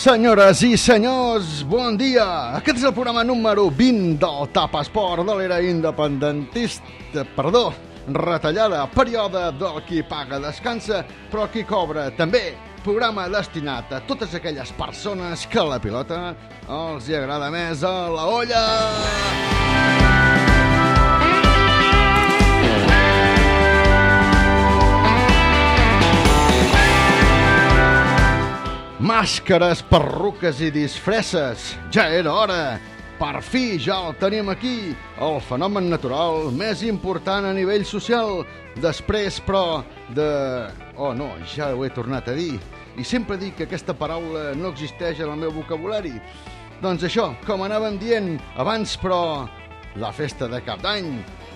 Senyores i senyors, bon dia! Aquest és el programa número 20 del TAP Esport de l'era independentista, perdó, retallada, període del qui paga descansa, però qui cobra també. Programa destinat a totes aquelles persones que la pilota els hi agrada més a la olla! Màscares, perruques i disfresses. Ja era hora. Per fi ja el tenim aquí, el fenomen natural més important a nivell social. Després, però, de... Oh, no, ja ho he tornat a dir. I sempre dic que aquesta paraula no existeix en el meu vocabulari. Doncs això, com anàvem dient abans, però, la festa de cap d'any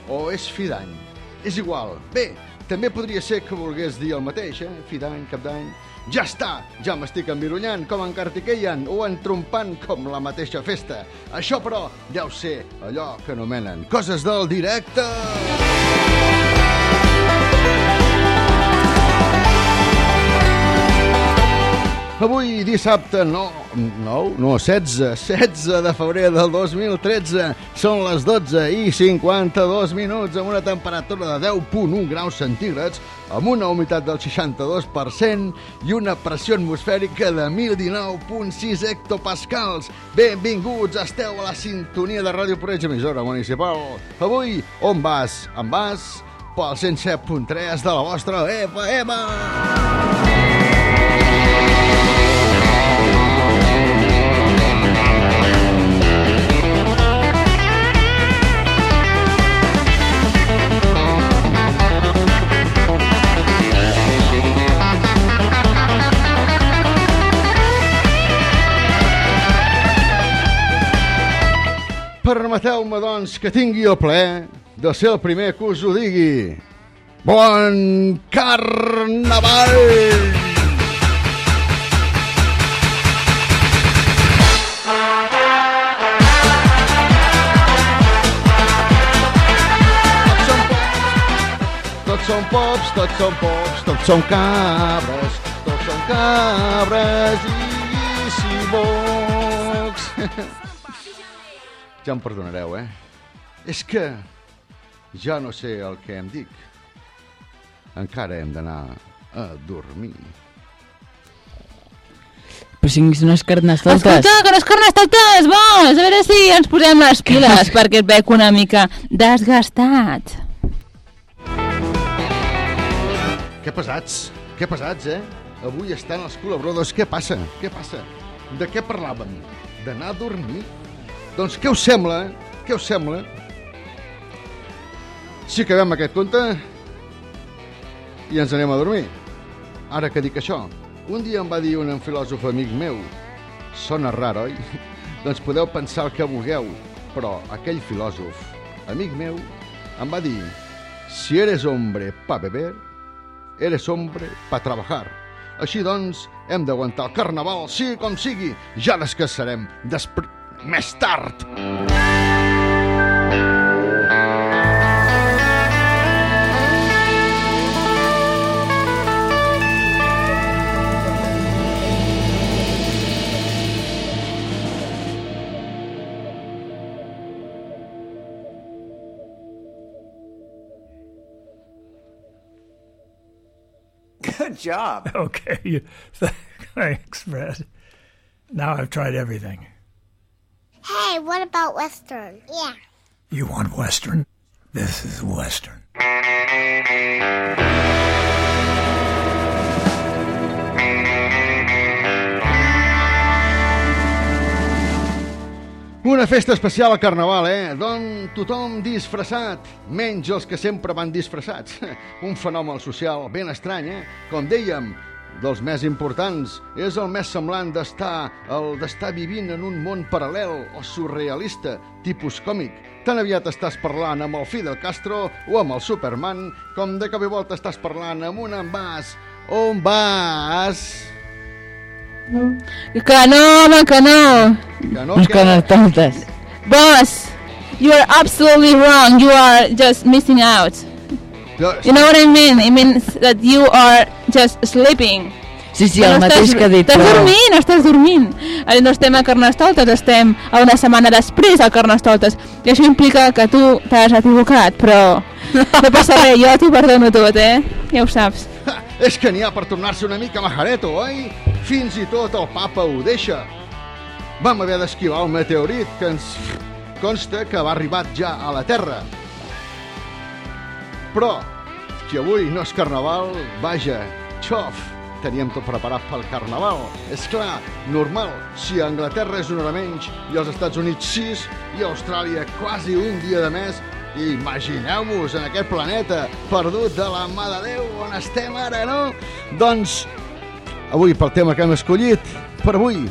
o és fi d'any. És igual. Bé, també podria ser que volgués dir el mateix, eh? Fi d'any, cap d'any... Ja està! Ja m'estic envirullant com en Cartiqueien o entrompant com la mateixa festa. Això, però, deu ser allò que anomenen coses del directe! Avui, dissabte, no, no, no, 16, 16 de febrer del 2013, són les 12 i 52 minuts amb una temperatura de 10.1 graus centígrads, amb una humitat del 62% i una pressió atmosfèrica de 1019.6 hectopascals. Benvinguts, esteu a la sintonia de Ràdio Porreig, emissora municipal. Avui, on vas? En vas pel 107.3 de la vostra FM. Permeteu-me, doncs, que tingui el plaer de ser el primer que us ho digui. Bon Carnaval! Tots són pops, tots són pops, tots són cabres, tots són cabres i cibocs. Ja em perdonareu, eh? És que ja no sé el que em dic. Encara hem d'anar a dormir. Però si unes carnestoltes. Escolta, que les carnestoltes, bons! A veure si ens posem les piles, perquè et veig una mica desgastat. Que pesats, que pesats, eh? Avui estan els col·laboradors. Què passa? Què passa? De què parlàvem? D'anar a dormir? Doncs què us sembla? Què us sembla? Si acabem aquest conte i ens anem a dormir. Ara que dic això, un dia em va dir un filòsof amic meu, sona rar, oi? doncs podeu pensar el que vulgueu, però aquell filòsof, amic meu, em va dir, si eres hombre pa beber, eres hombre pa trabajar. Així doncs, hem d'aguantar el carnaval, sigui com sigui, ja descansarem després més tard. Good job. Okay. Thanks, Fred. Now I've tried everything. Hey, what about Western? Yeah. You want Western? This is Western. Una festa especial al Carnaval, eh? D'on tothom disfressat, menys els que sempre van disfressats. Un fenomen social ben estrany, eh? Com dèiem, dels més importants, és el més semblant d'estar el d'estar vivint en un món paral·lel o surrealista, tipus còmic. Tan aviat estàs parlant amb el Fidel Castro o amb el Superman, com de cop i volta estàs parlant amb un envàs o un vas... Que no, home, que no. Que no queda... carnestoltes. Boss, you are absolutely wrong. You are just missing out. You know what I mean? It means that you are just sleeping. Sí, sí, el no mateix estàs, que ha dit. Estàs però- dormint, estàs dormint. No estem a Carnestoltes, estem a una setmana després al Carnestoltes. I això implica que tu t'has equivocat, però no passa res, jo t'ho perdono tot, eh? Ja ho saps. Ha, és que n'hi ha per tornar-se una mica majareto, oi? Fins i tot el papa ho deixa. Vam haver d'esquivar el meteorit que ens consta que va arribat ja a la Terra. Però, si avui no és Carnaval, vaja, xof, teníem tot preparat pel Carnaval. És clar, normal, si Anglaterra és una hora menys i als Estats Units sis i Austràlia quasi un dia de més, imagineu-vos en aquest planeta perdut de la mà de Déu on estem ara, no? Doncs, avui pel tema que hem escollit, per avui,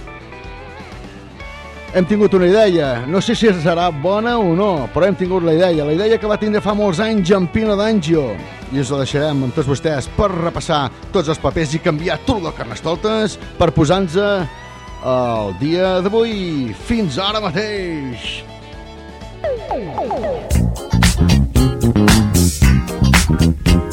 hem tingut una idea. No sé si serà bona o no, però hem tingut la idea. La idea que va tindre fa molts anys en Pino d'Angio. I us la deixarem amb tots vostès per repassar tots els papers i canviar tot de Carnestoltes per posar-nos el dia d'avui. Fins ara mateix! beccata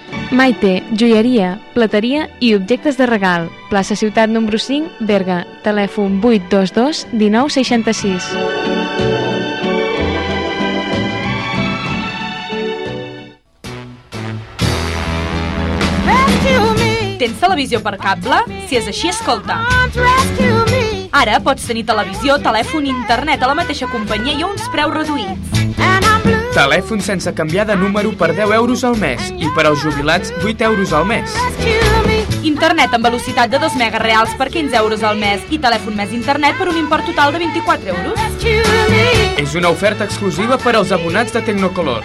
Maite, joieria, plateria i objectes de regal. Plaça Ciutat número 5, Berga. Telèfon 822 1966. Tens televisió per cable? Si és així, escolta. Ara pots tenir televisió, telèfon i internet a la mateixa companyia i a uns preus reduïts. Telèfon sense canviar de número per 10 euros al mes i per als jubilats 8 euros al mes. Internet amb velocitat de 2 megas reals per 15 euros al mes i telèfon més internet per un import total de 24 euros. És una oferta exclusiva per als abonats de Tecnocolor.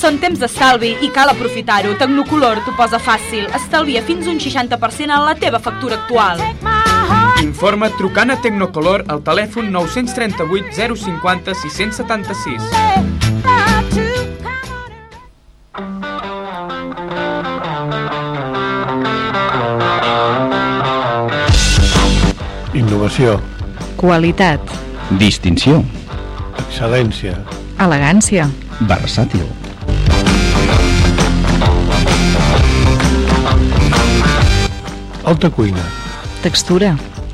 Són temps d'estalvi i cal aprofitar-ho. Tecnocolor t'ho posa fàcil. Estalvia fins un 60% en la teva factura actual. Informa't trucant a Tecnocolor al telèfon 938 050 676. Innovació, Qualitat. Distinció. excel·lència, Elegància. Versàtil. alta cuina, Textura.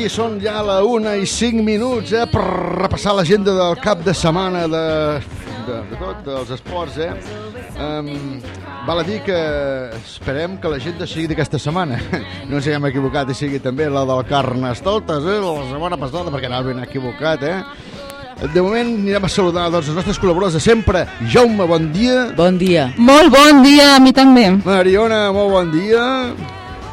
Aquí. Són ja la 1 i 5 minuts, eh, per repassar l'agenda del cap de setmana de, de, de tot, dels esports, eh. Um, val a dir que esperem que l'agenda sigui d'aquesta setmana. No ens haguem equivocat i sigui també la del Carnestoltes, eh, la setmana passada, perquè anava ben equivocat, eh. De moment anirem a saludar doncs, els nostres col·laboradors de sempre. Jaume, bon dia. Bon dia. Molt bon dia, a mi també. Mariona, molt bon dia.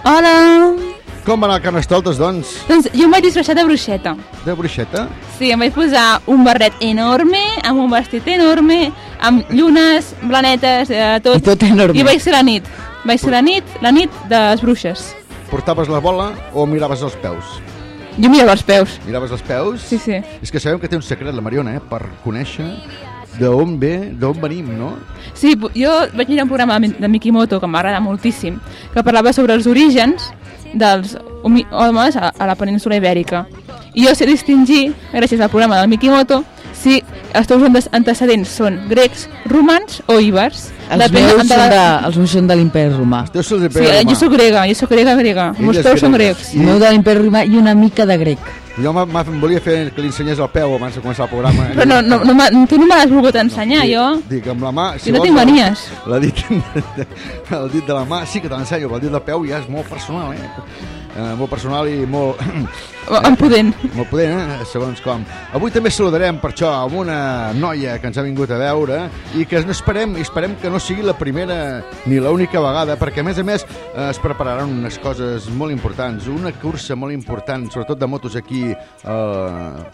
Hola. Com va anar el Carnestoltes, doncs? Doncs jo em vaig disfressar de bruixeta. De bruixeta? Sí, em vaig posar un barret enorme, amb un vestit enorme, amb llunes, blanetes, eh, tot. I tot enorme. I vaig ser la nit. Vaig ser la nit, la nit de les bruixes. Portaves la bola o miraves els peus? Jo mirava els peus. Miraves els peus? Sí, sí. És que sabem que té un secret, la Mariona, eh? Per conèixer d'on ve, d'on venim, no? Sí, jo vaig mirar un programa de Mikimoto que m'agrada moltíssim, que parlava sobre els orígens dels homes a, a la península ibèrica. I jo sé distingir, gràcies al programa del Mikimoto, si els teus ante- antecedents són grecs, romans o íbers. Els Depèn meus, de són la- de, els meus són de l'imperi romà. Els teus són de Sí, eh, jo sóc grega, jo sóc grega grega. Els peus són grecs. El meu de l'imperi romà i una mica de grec. Jo m'ha- m'ha- em volia fer que li ensenyés el peu abans de començar el programa. Però no, no, no, m'ha- tu no m'has volgut ensenyar, jo. Dic, amb la mà... I no vols, tinc manies. La dit, el dit de la mà sí que te l'ensenyo, però el dit del peu ja és molt personal, eh? eh molt personal i molt... Em pudent. Molt pudent, eh? segons com. Avui també saludarem per això amb una noia que ens ha vingut a veure i que no esperem, esperem que no sigui la primera ni l'única vegada, perquè a més a més eh, es prepararan unes coses molt importants, una cursa molt important, sobretot de motos aquí a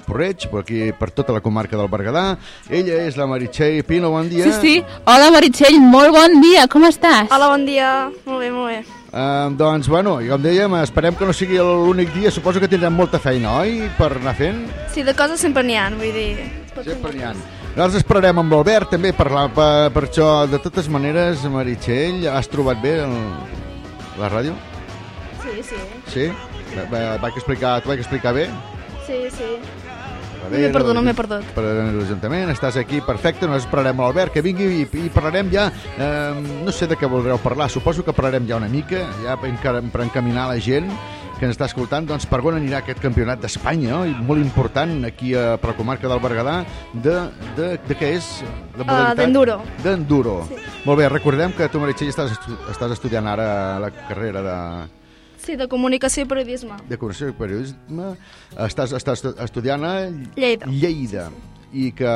Porreig, per aquí per tota la comarca del Berguedà. Ella és la Meritxell Pino, bon dia. Sí, sí. Hola, Meritxell, molt bon dia, com estàs? Hola, bon dia. Molt bé, molt bé. Uh, doncs, bueno, i com dèiem, esperem que no sigui l'únic dia. Suposo que tindrem molta feina, oi?, per anar fent. Sí, de coses sempre n'hi ha, vull dir... Sempre n'hi ha. Nosaltres esperarem amb l'Albert també parlar per, per això. De totes maneres, Meritxell, has trobat bé el, la ràdio? Sí, sí. Sí? Va- va- Vaig explicar, t'ho vaig explicar bé? Sí, sí. Va No m'he perdut, no m'he perdut. Per l'Ajuntament, estàs aquí, perfecte, nosaltres esperarem a l'Albert que vingui i, i parlarem ja, eh, no sé de què voldreu parlar, suposo que parlarem ja una mica, ja per, per encaminar la gent que ens està escoltant, doncs per on anirà aquest campionat d'Espanya, no? Molt important aquí a, per la comarca del Berguedà, de, de, de què és? La modalitat? d'enduro. D'enduro. Molt bé, recordem que tu, Meritxell, estàs, estu estàs estudiant ara la carrera de, Sí, de comunicació i periodisme. de comunicació i periodisme, estàs, estàs estudiant a Lleida. Lleida i que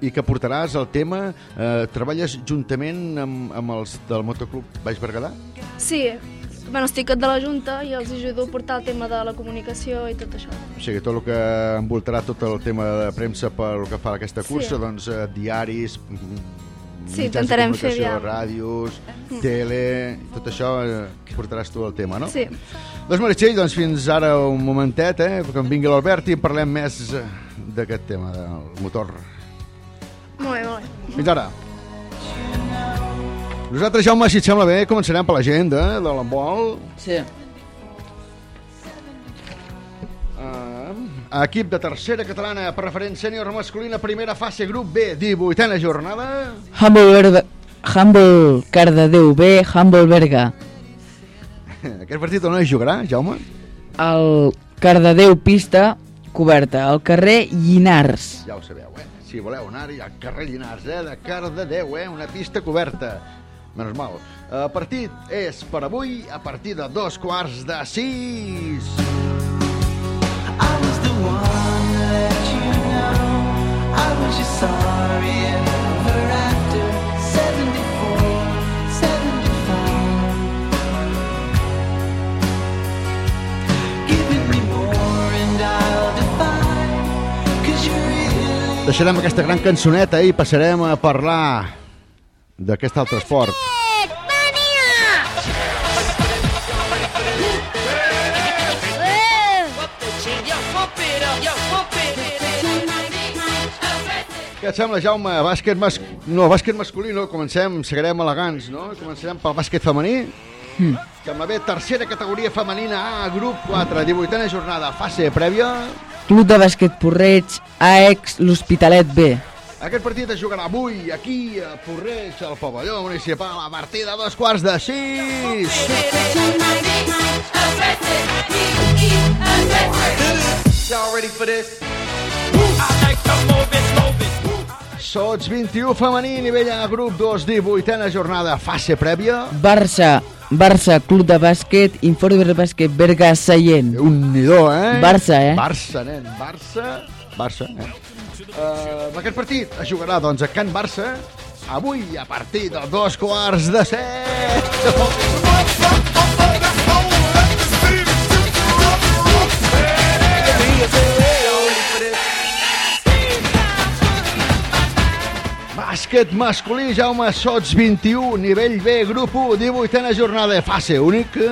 i que portaràs el tema eh, treballes juntament amb, amb els del motoclub Baix Berguedà? Sí, bueno, estic de la Junta i els ajudo a portar el tema de la comunicació i tot això. O sigui, tot el que envoltarà tot el tema de premsa per el que fa aquesta cursa, Sí. doncs eh, diaris, mm, Sí, mitjans de intentarem fer comunicació, aviam. ràdios, Mm. tele, tot això eh, portaràs tu el tema, no? Sí. Doncs Meritxell, doncs fins ara un momentet, eh, que em vingui l'Albert i parlem més eh, d'aquest tema del motor. Molt bé, molt bé. Fins ara. Nosaltres, Jaume, si et sembla bé, començarem per l'agenda de l'embol. Sí. Uh, equip de tercera catalana, preferent sènior masculina, primera fase, grup B, 18a jornada. Humble, Berga, Humble Cardedeu B, Humble Berga. Aquest partit on es jugarà, Jaume? El Cardedeu pista coberta, al carrer Llinars. Ja ho sabeu, eh? Si voleu anar-hi al carrer Llinars, eh? De Cardedeu, eh? Una pista coberta. Menys mal. El partit és per avui a partir de dos quarts de sis. Deixarem aquesta gran cançoneta i passarem a parlar d'aquest altre esport. Què et sembla, Jaume? Bàsquet, mas... no, bàsquet masculí, no? Comencem, seguirem elegants, no? Començarem pel bàsquet femení. Mm. Sembla bé, tercera categoria femenina A, grup 4, 18a jornada, fase prèvia. Club de bàsquet Porreig, AEX, l'Hospitalet B. Aquest partit es jugarà avui, aquí, a Porreig, al pavelló municipal, a partir de dos quarts de sis. Y'all ready for this? Sots 21 femení, nivell A, grup 2, 18a jornada, fase prèvia. Barça, Barça, Club de bàsquet, Informe Bàsquet Berga Seient. Un nidó, eh? Barça, eh? Barça, nen, Barça, Barça, eh? Uh, aquest partit es jugarà, doncs, a Can Barça, avui a partir de dos quarts de set. Bàsquet masculí, Jaume Sots 21, nivell B, grup 1, 18a jornada fase única.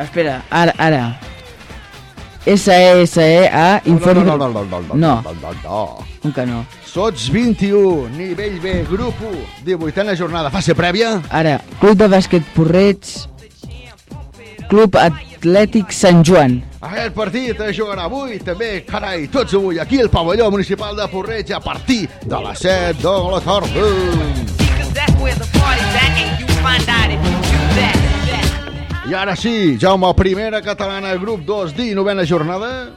Espera, ara, ara. S-E-S-E-A, Informe... No, no, no, no, no, no, No. no, no, no. Com que no? Sots 21, nivell B, grup 1, 18a jornada, fase prèvia. Ara, Club de bàsquet Porreig, Club Atlètic Sant Joan. Aquest partit es jugarà avui, també, carai, tots avui, aquí al pavelló municipal de Porreig, a partir de les 7 de la tarda. I ara sí, Jaume, primera catalana, grup 2, D, novena jornada.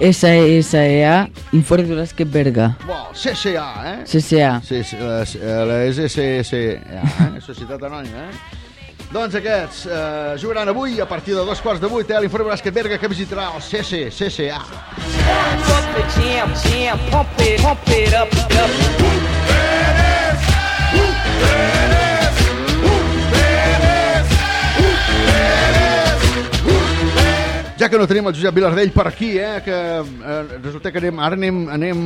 SSA, Informe Bàsquet Berga. Bo, CCA, eh? CCA. Sí, sí, la, la SSA, eh? Societat Anònima, eh? Doncs aquests eh, jugaran avui a partir de dos quarts de vuit, eh? L'informe Bàsquet Berga que visitarà el CC, CCA. Ja que no tenim el Josep Vilardell per aquí, eh, que eh, resulta que anem, ara anem, anem,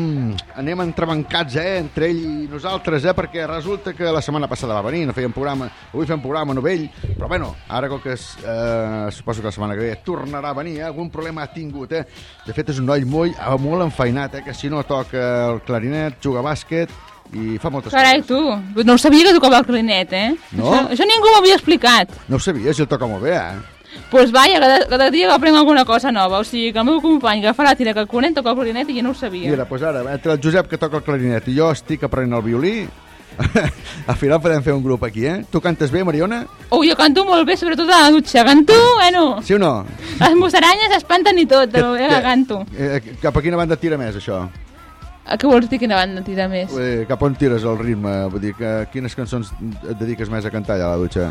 anem entrebancats eh, entre ell i nosaltres, eh, perquè resulta que la setmana passada va venir, no fèiem programa, avui fem programa novell, però bueno, ara com que es, eh, suposo que la setmana que ve tornarà a venir, eh, algun problema ha tingut, eh. De fet, és un noi molt, molt enfeinat, eh, que si no toca el clarinet, juga a bàsquet, i fa moltes Carai, coses. tu, no sabia que tocava el clarinet, eh? No? Això, això ningú m'ho havia explicat. No ho sabies, el toca molt bé, eh? Pues vaja, cada, cada dia que aprenc alguna cosa nova. O sigui, que el meu company que fa la tira que el clarinet toca el clarinet i jo no ho sabia. Mira, doncs ara, entre el Josep que toca el clarinet i jo estic aprenent el violí, al final podem fer un grup aquí, eh? Tu cantes bé, Mariona? Oh, jo canto molt bé, sobretot a la dutxa. Canto, bueno, Sí o no? les musaranyes s'espanten i tot, bé que que- canto. Eh, cap a quina banda tira més, això? A què vols dir que anava a tirar més? Eh, cap on tires el ritme? Vull dir, que, quines cançons et dediques més a cantar allà a la dutxa?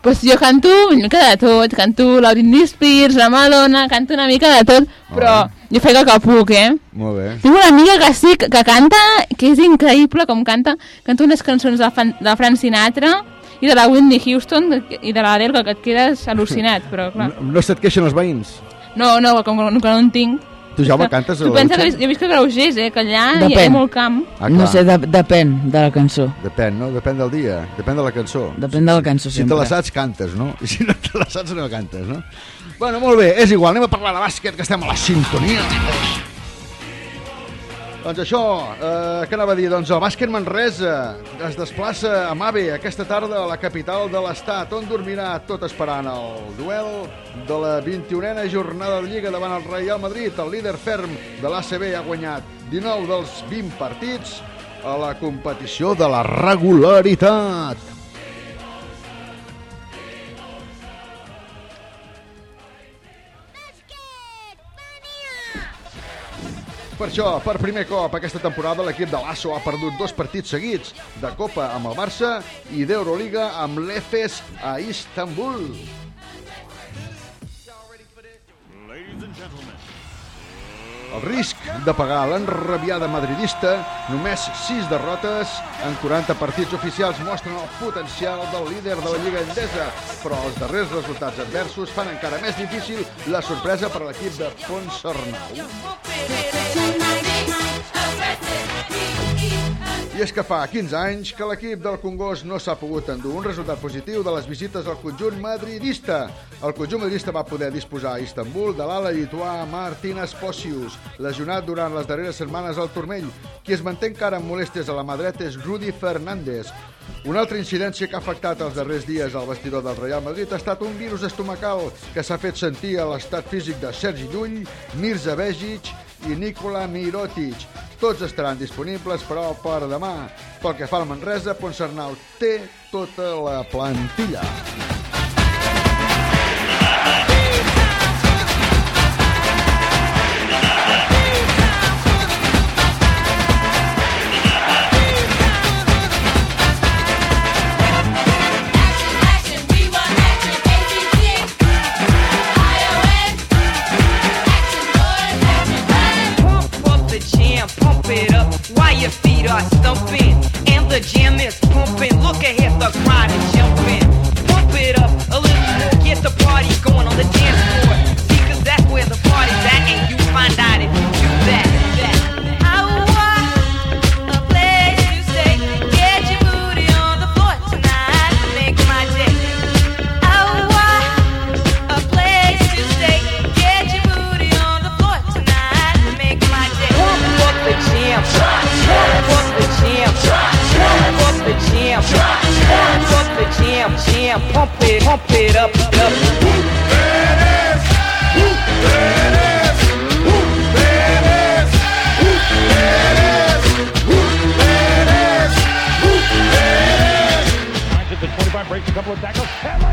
Pues jo canto una mica de tot, canto la Britney Spears, la Madonna, canto una mica de tot, però jo faig el que puc, eh? Molt bé. Tinc una amiga que sí, que, canta, que és increïble com canta, canta unes cançons de, Fan, de Frank Sinatra i de la Whitney Houston i de l'Adele, que, que et quedes al·lucinat, però clar. No, no se't queixen els veïns? No, no, com que no, que no en tinc. Tu, Jaume, cantes a Tu la pensa que jo visc a Graugers, eh, que allà hi ha Depèn. molt camp. Ah, no sé, de, depèn de la cançó. Depèn, no? Depèn del dia, depèn de la cançó. Depèn de la cançó, Si te sempre. la saps, cantes, no? I si no te la saps, no cantes, no? Bueno, molt bé, és igual, anem a parlar de bàsquet, que estem a la sintonia. Doncs això, eh, què anava a dir? Doncs el bàsquet Manresa es desplaça a Mave aquesta tarda a la capital de l'estat, on dormirà tot esperant el duel de la 21a jornada de Lliga davant el Real Madrid. El líder ferm de l'ACB ha guanyat 19 dels 20 partits a la competició de la regularitat. Per això, per primer cop aquesta temporada, l'equip de l'ASO ha perdut dos partits seguits de Copa amb el Barça i d'Euroliga amb l'Efes a Istanbul. El risc de pagar l'enrabiada madridista, només 6 derrotes en 40 partits oficials mostren el potencial del líder de la Lliga Endesa, però els darrers resultats adversos fan encara més difícil la sorpresa per a l'equip de Ponsarnau. És que fa 15 anys que l'equip del Congost no s'ha pogut endur un resultat positiu de les visites al conjunt madridista. El conjunt madridista va poder disposar a Istanbul de l'ala lituà Martín Esposius, lesionat durant les darreres setmanes al turmell. Qui es manté encara amb molèsties a la mà dreta és Rudi Fernández. Una altra incidència que ha afectat els darrers dies al vestidor del Real Madrid ha estat un virus estomacal que s'ha fet sentir a l'estat físic de Sergi Llull, Mirza Bejic i Nikola Mirotic. Tots estaran disponibles, però, per demà. Pel que fa al Manresa, Ponsarnau té tota la plantilla. Feet are stumping. And the jam is pumping. Look ahead, the crowd is jam, pump it, pump it up, up. 25, breaks a couple of tackles.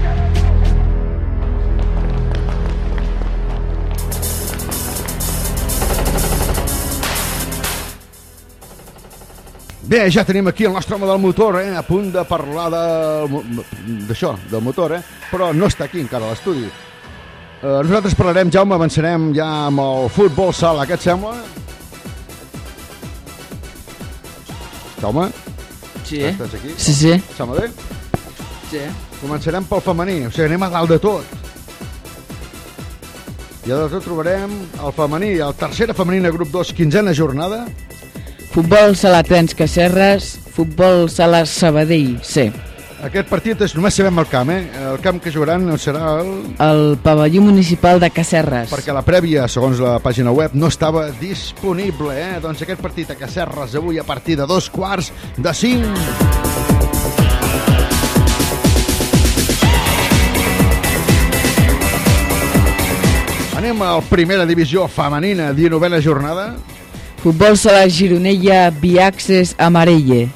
Bé, ja tenim aquí el nostre home del motor, eh? a punt de parlar de- d'això, del motor, eh? però no està aquí encara a l'estudi. Eh, nosaltres parlarem, Jaume, avançarem ja amb el futbol sala, què et sembla? Jaume? Sí. Estàs aquí? Sí, sí. Sembla bé? Sí. Començarem pel femení, o sigui, anem a dalt de tot. I a dalt de tot trobarem el femení, el tercera femenina, grup 2, quinzena jornada. Futbol sala Trens Cacerres, futbol sala Sabadell, C. Aquest partit és, només sabem el camp, eh? El camp que jugaran serà el... El pavelló municipal de Cacerres. Perquè la prèvia, segons la pàgina web, no estava disponible, eh? Doncs aquest partit a Cacerres avui a partir de dos quarts de cinc. Anem al primera divisió femenina, 19a jornada. Futbol sala Gironella, Biaxes, Amarelle.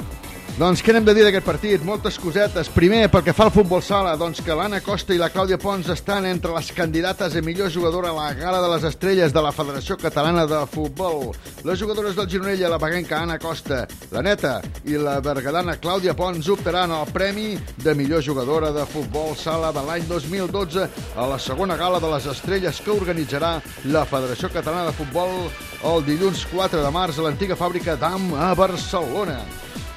Doncs què n'hem de dir d'aquest partit? Moltes cosetes. Primer, pel que fa al futbol sala, doncs que l'Anna Costa i la Clàudia Pons estan entre les candidates a millor jugadora a la Gala de les Estrelles de la Federació Catalana de Futbol. Les jugadores del Gironella, la veguenca Anna Costa, la neta i la bergadana Clàudia Pons optaran al Premi de millor jugadora de futbol sala de l'any 2012 a la segona Gala de les Estrelles que organitzarà la Federació Catalana de Futbol el dilluns 4 de març a l'antiga fàbrica d'AM a Barcelona.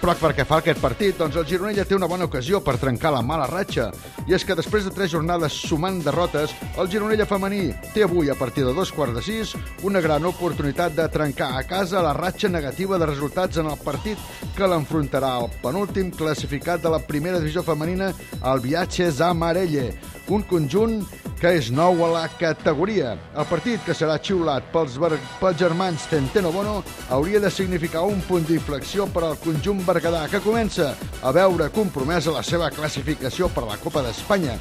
Però perquè fa aquest partit, doncs el Gironella té una bona ocasió per trencar la mala ratxa. I és que després de tres jornades sumant derrotes, el Gironella femení té avui, a partir de dos quarts de sis, una gran oportunitat de trencar a casa la ratxa negativa de resultats en el partit que l'enfrontarà al penúltim classificat de la primera divisió femenina, el Viatges Amarelle, un conjunt que és nou a la categoria. El partit, que serà xiulat pels, pels germans Centeno Bono, hauria de significar un punt d'inflexió per al conjunt berguedà, que comença a veure compromesa la seva classificació per a la Copa d'Espanya.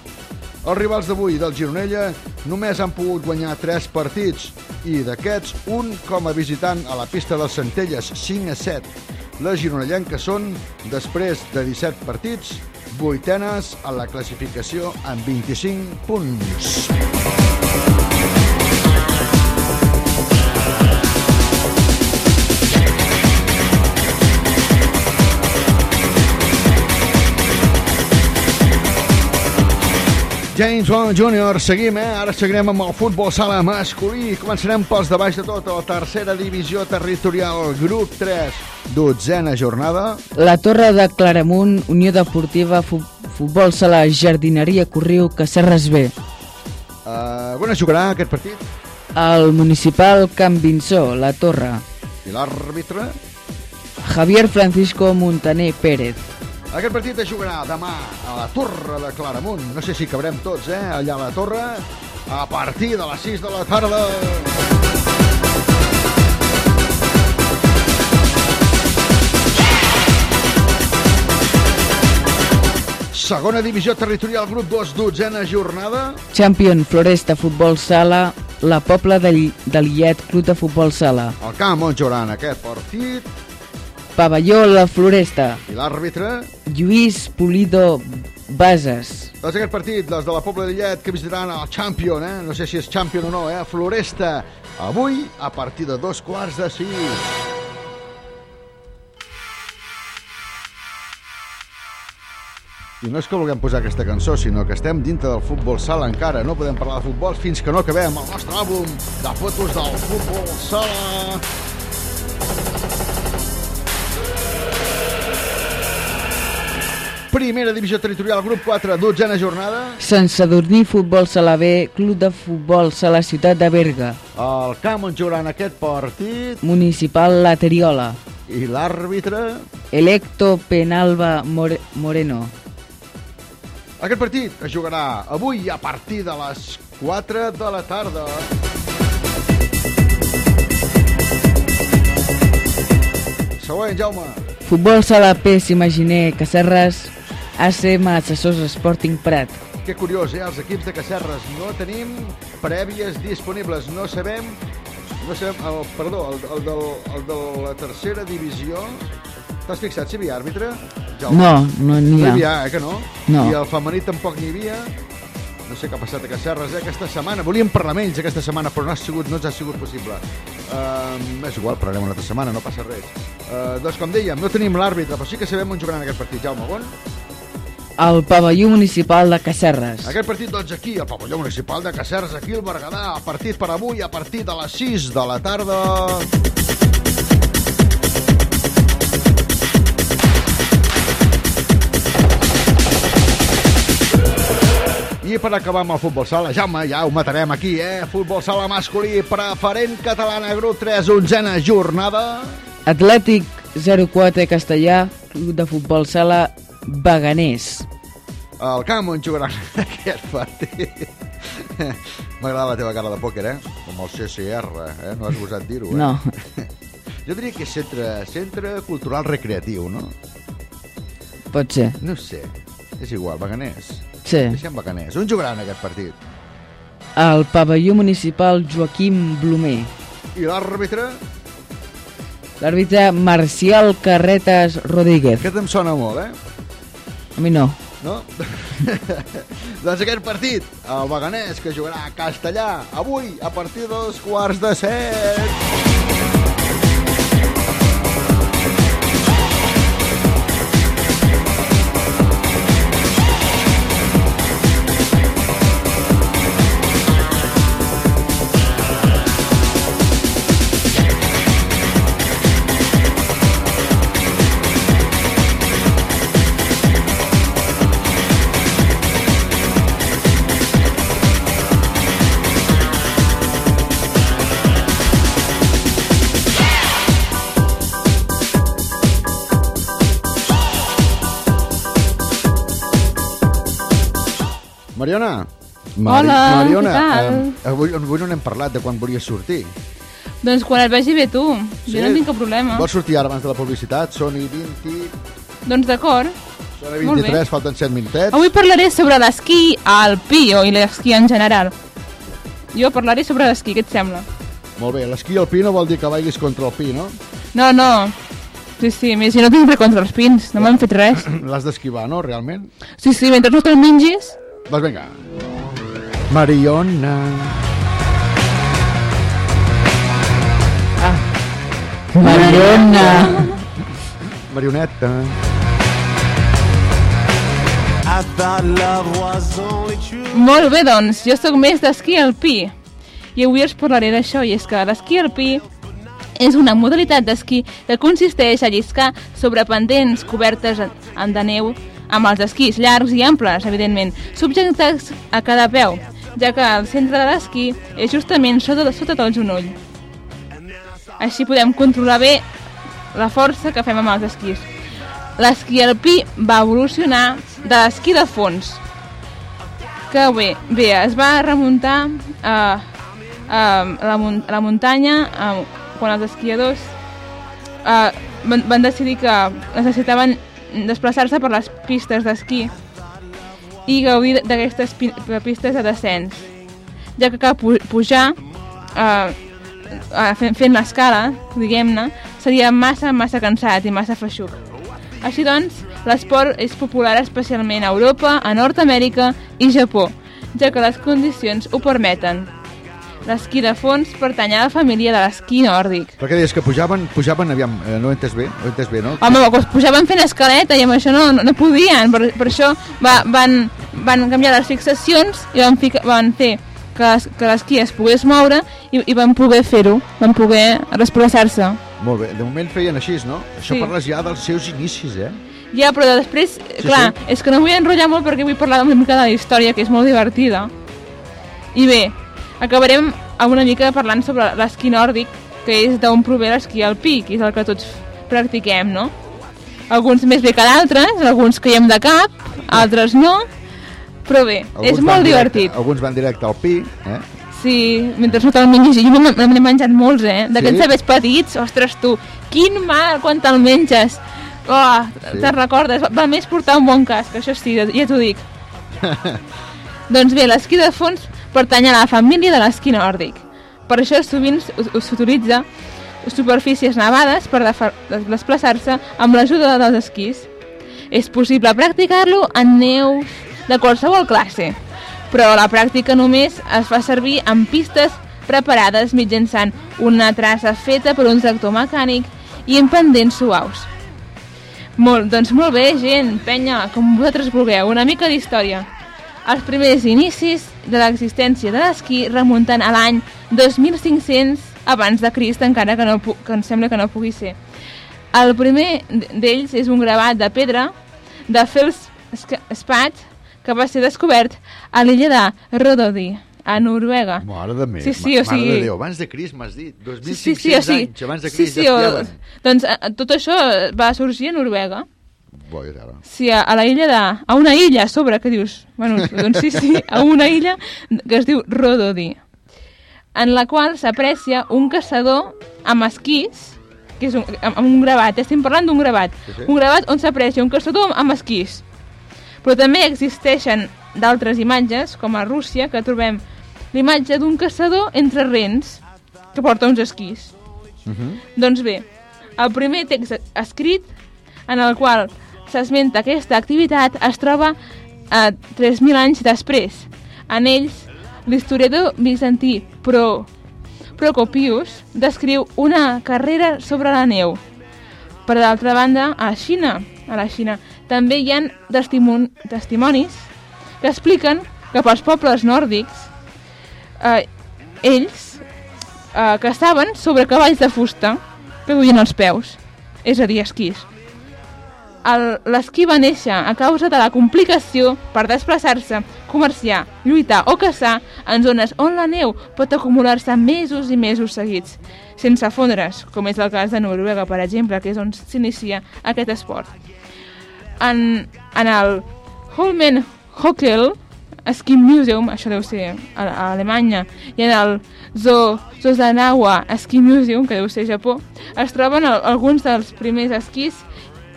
Els rivals d'avui del Gironella només han pogut guanyar 3 partits i d'aquests un com a visitant a la pista dels Centelles 5 a 7. Les gironellenques són, després de 17 partits, vuitenes a la classificació amb 25 punts. James Bond Jr., seguim, eh? Ara seguirem amb el futbol sala masculí. Començarem pels de baix de tot, a la tercera divisió territorial, grup 3, dotzena jornada. La Torre de Claramunt, Unió Deportiva, fu Futbol Sala Jardineria Corriu, Cacerres B. Uh, on es jugarà aquest partit? El municipal Can Vinsó, La Torre. I l'àrbitre? Javier Francisco Montaner Pérez. Aquest partit es jugarà demà a la Torre de Claramunt. No sé si cabrem tots, eh? Allà a la Torre, a partir de les 6 de la tarda. Segona divisió territorial, grup 2, dotzena jornada. Champion Floresta Futbol Sala, La Pobla de, Lli- de Lillet Club de Futbol Sala. El camp on jugaran aquest partit. Pavelló La Floresta. I l'àrbitre? Lluís Pulido Bases. Doncs aquest partit, dels de la Pobla de Lillet, que visitaran el Champion, eh? No sé si és Champion o no, eh? Floresta, avui, a partir de dos quarts de sis. I no és que vulguem posar aquesta cançó, sinó que estem dintre del futbol sala encara. No podem parlar de futbol fins que no acabem el nostre àlbum de fotos del futbol sala. Primera divisió territorial, grup 4, dotzena jornada. Sant Sadurní Futbol Sala B, Club de Futbol Sala Ciutat de Berga. El camp on jugaran aquest partit. Municipal La Teriola. I l'àrbitre? Electo Penalba More Moreno. Aquest partit es jugarà avui a partir de les 4 de la tarda. Següent, Jaume. Futbol Sala P, s'imaginer, Cacerres. ACM Assessors Sporting Prat. Que curiós, eh? Els equips de Cacerres no tenim prèvies disponibles. No sabem... No sabem... El, perdó, el, el, del, el de la tercera divisió... T'has fixat si hi havia àrbitre? No, no n'hi No hi ha. havia, eh, que no? No. I el femení tampoc n'hi havia. No sé què ha passat a Cacerres, eh, aquesta setmana. Volíem parlar ells aquesta setmana, però no ha sigut, no ens ha sigut possible. Uh, és igual, parlarem una altra setmana, no passa res. Uh, doncs, com dèiem, no tenim l'àrbitre, però sí que sabem on jugaran aquest partit. Jaume, on? El pavelló municipal de Cacerres. Aquest partit, doncs, aquí, al pavelló municipal de Cacerres, aquí al Berguedà. Partit per avui, a partir de les 6 de la tarda. I per acabar amb el futbol sala, Jaume, ja ho matarem aquí, eh? Futbol sala masculí, preferent catalana, grup 3, onzena jornada. Atlètic 04 Castellà, Club de Futbol Sala Beganés. El camp on jugaran aquest partit. M'agrada la teva cara de pòquer, eh? Com el CCR, eh? No has gosat dir-ho, eh? No. Jo diria que és centre, centre cultural recreatiu, no? Pot ser. No sé. És igual, Beganès. Sí. Deixem Beganès. On jugaran aquest partit? El pavelló municipal Joaquim Blomer. I l'àrbitre? L'àrbitre Marcial Carretas Rodríguez. Aquest em sona molt, eh? A mi no. No? doncs aquest partit, el Beganès, que jugarà a Castellà, avui, a partir de dos quarts de set. Mariona. Hola, Mariona, què tal? eh, avui, avui no n'hem parlat de quan volies sortir. Doncs quan et vagi bé tu, Sí? jo no tinc cap problema. Vols sortir ara abans de la publicitat? Són i 20... Doncs d'acord. Són i Molt bé. 23, falten 7 minutets. Avui parlaré sobre l'esquí alpí o i l'esquí en general. Jo parlaré sobre l'esquí, què et sembla? Molt bé, l'esquí alpí no vol dir que vagis contra el pi, no? No, no. Sí, sí, a més, jo no tinc res contra els pins, no m'han fet res. L'has d'esquivar, no, realment? Sí, sí, mentre no te'l mengis... Doncs vinga. Mariona... Mariona. Marioneta. I thought love was only true. Molt bé, doncs, jo sóc més d'esquí alpí. I avui us parlaré d'això, i és que l'esquí alpí és una modalitat d'esquí que consisteix a lliscar sobre pendents cobertes en de neu amb els esquís llargs i amples, evidentment, subjectats a cada peu, ja que el centre de l'esquí és justament sota, sota del genoll. Així podem controlar bé la força que fem amb els esquís. L'esquí alpí va evolucionar de l'esquí de fons, que bé, bé es va remuntar a, a, la, a la muntanya a, quan els esquiadors a, van, van decidir que necessitaven desplaçar-se per les pistes d'esquí i gaudir d'aquestes pi- pistes de descens ja que cal pu pujar eh, fent, fent l'escala, diguem-ne, seria massa, massa cansat i massa feixuc. Així doncs, l'esport és popular especialment a Europa, a Nord-Amèrica i Japó, ja que les condicions ho permeten. L'esquí de fons pertany a la família de l'esquí nòrdic. Per què deies que pujaven, pujaven, aviam, eh, no ho he entès bé, ho he entès bé, no? Home, doncs pujaven fent escaleta i amb això no, no, no podien, per, per això va, van, van canviar les fixacions i van, ficar, van fer que, que l'esquí es pogués moure i, i van poder fer-ho, van poder desplaçar-se. Molt bé, de moment feien així, no? Això Sí. parles ja dels seus inicis, eh? Ja, però després, Sí, clar, sí. és que no vull enrotllar molt perquè vull parlar una mica de la història, que és molt divertida. I bé, acabarem amb una mica parlant sobre l'esquí nòrdic, que és d'on prové l'esquí alpí, que és el que tots practiquem, no? Alguns més bé que d'altres, alguns caiem de cap, altres no, però bé, és van molt directe- divertit. Alguns van directe al pi, eh? Sí, mentre no te'l mengis. Jo me n'he menjat molts, eh? D'aquests Sí? bebès petits, ostres tu, quin mal quan te'l menges. Oh, Sí. te'n recordes? Va, més portar un bon casc, això sí, ja t'ho dic. Doncs bé, l'esquí de fons pertany a la família de l'esquí nòrdic. Per això sovint s'utilitza superfícies nevades per desplaçar-se amb l'ajuda dels esquís. És possible practicar-lo en neus de qualsevol classe, però la pràctica només es fa servir en pistes preparades mitjançant una traça feta per un tractor mecànic i en pendents suaus. Molt, doncs molt bé, gent, penya, com vosaltres vulgueu, una mica d'història. Els primers inicis de l'existència de l'esquí remunten a l'any 2500 abans de Crist, encara que, no, que em sembla que no pugui ser. El primer d'ells és un gravat de pedra de Feldspat que va ser descobert a l'illa de Rododi, a Noruega. Mare de Sí, sí, o mare sigui- de Déu, abans de Crist m'has dit, 2.500 Sí, sí, o sigui, anys abans de sí, Crist sí, ja o, doncs eh, tot això va sorgir a Noruega. Boia terra. Sí, a, a la illa de... A una illa a sobre, que dius? Bueno, doncs sí, sí, a una illa que es diu Rododi, en la qual s'aprecia un caçador amb esquís, que és un, amb, un gravat, estem parlant d'un gravat, Sí, sí. un gravat on s'aprecia un caçador amb, esquís. Però també existeixen d'altres imatges, com a Rússia, que trobem l'imatge d'un caçador entre rens, que porta uns esquís. Doncs bé, el primer text escrit en el qual s'esmenta aquesta activitat es troba a 3.000 anys després. En ells, l'historiador bizantí Pro, Procopius descriu una carrera sobre la neu. Per d'altra banda, a Xina, a la Xina, també hi ha testimon testimonis que expliquen que pels pobles nòrdics eh, ells eh, caçaven sobre cavalls de fusta que duien als peus, és a dir, esquís. L'esquí va néixer a causa de la complicació per desplaçar-se, comerciar, lluitar o caçar en zones on la neu pot acumular-se mesos i mesos seguits, sense fondre's, com és el cas de Noruega, per exemple, que és on s'inicia aquest esport. En, en el Holmen Hockel Ski Museum, això deu ser a, a Alemanya, i en el Zo, Zozanawa Ski Museum, que deu ser a Japó, es troben el, alguns dels primers esquís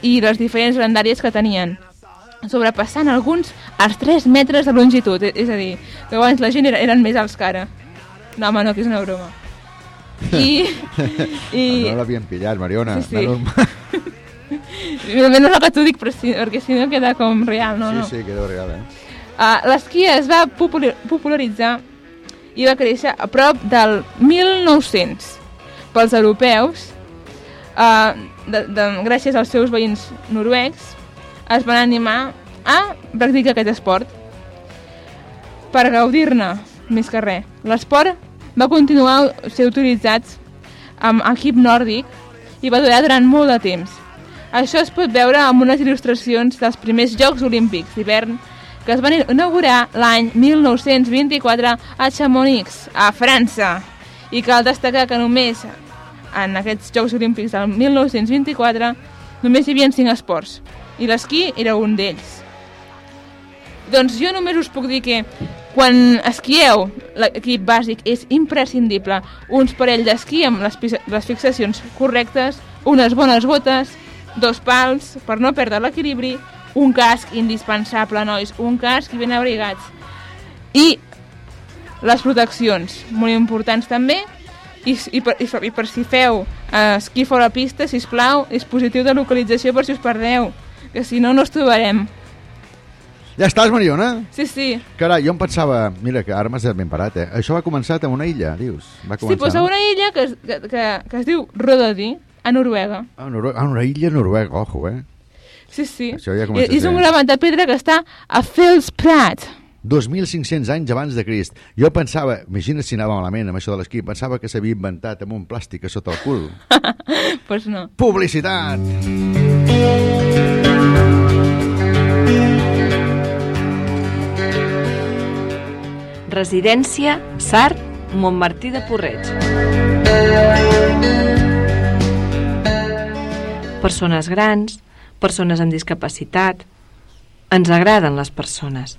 i les diferents grandàries que tenien sobrepassant alguns als 3 metres de longitud, e- és a dir, que abans la gent era, eren més alts que ara. No, home, no, que és una broma. I... i... No l'havien pillat, Mariona. Sí, sí. És el que t'ho dic, però sí, perquè si no queda com real, no? sí, no. sí, queda real, eh? Uh, L'esquí es va popularitzar i va créixer a prop del 1900 pels europeus uh, de, de, gràcies als seus veïns noruecs es van animar a practicar aquest esport per gaudir-ne més que res. L'esport va continuar ser utilitzat amb equip nòrdic i va durar durant molt de temps. Això es pot veure amb unes il·lustracions dels primers Jocs Olímpics d'hivern que es van inaugurar l'any 1924 a Chamonix, a França. I cal destacar que només en aquests Jocs Olímpics del 1924 només hi havia cinc esports i l'esquí era un d'ells. Doncs jo només us puc dir que quan esquieu, l'equip bàsic és imprescindible. Uns parell d'esquí amb les, les fixacions correctes, unes bones botes, dos pals per no perdre l'equilibri, un casc indispensable, nois, un casc i ben abrigats. I les proteccions, molt importants també, i, i, per, i, per- i per si feu eh, esquí fora pista, si plau, dispositiu de localització per si us perdeu, que si no, no us trobarem. Ja estàs, Mariona? Sí, sí. Carai, jo em pensava... Mira, que ara m'has ben parat, eh? Això va començar en una illa, dius? Va Sí, començar, doncs a una illa que, es- que, que, que es diu Rododi, a Noruega. Ah, Noruega, ah, una illa noruega, ojo, eh? Sí, sí. Això ja I, és a un gravat de pedra que està a Felsprat. 2.500 anys abans de Crist. Jo pensava, imagina't si anava malament amb això de l'esquí, pensava que s'havia inventat amb un plàstic a sota el cul. pues no. Publicitat! Residència Sart Montmartí de Porreig. Persones grans, persones amb discapacitat. Ens agraden les persones.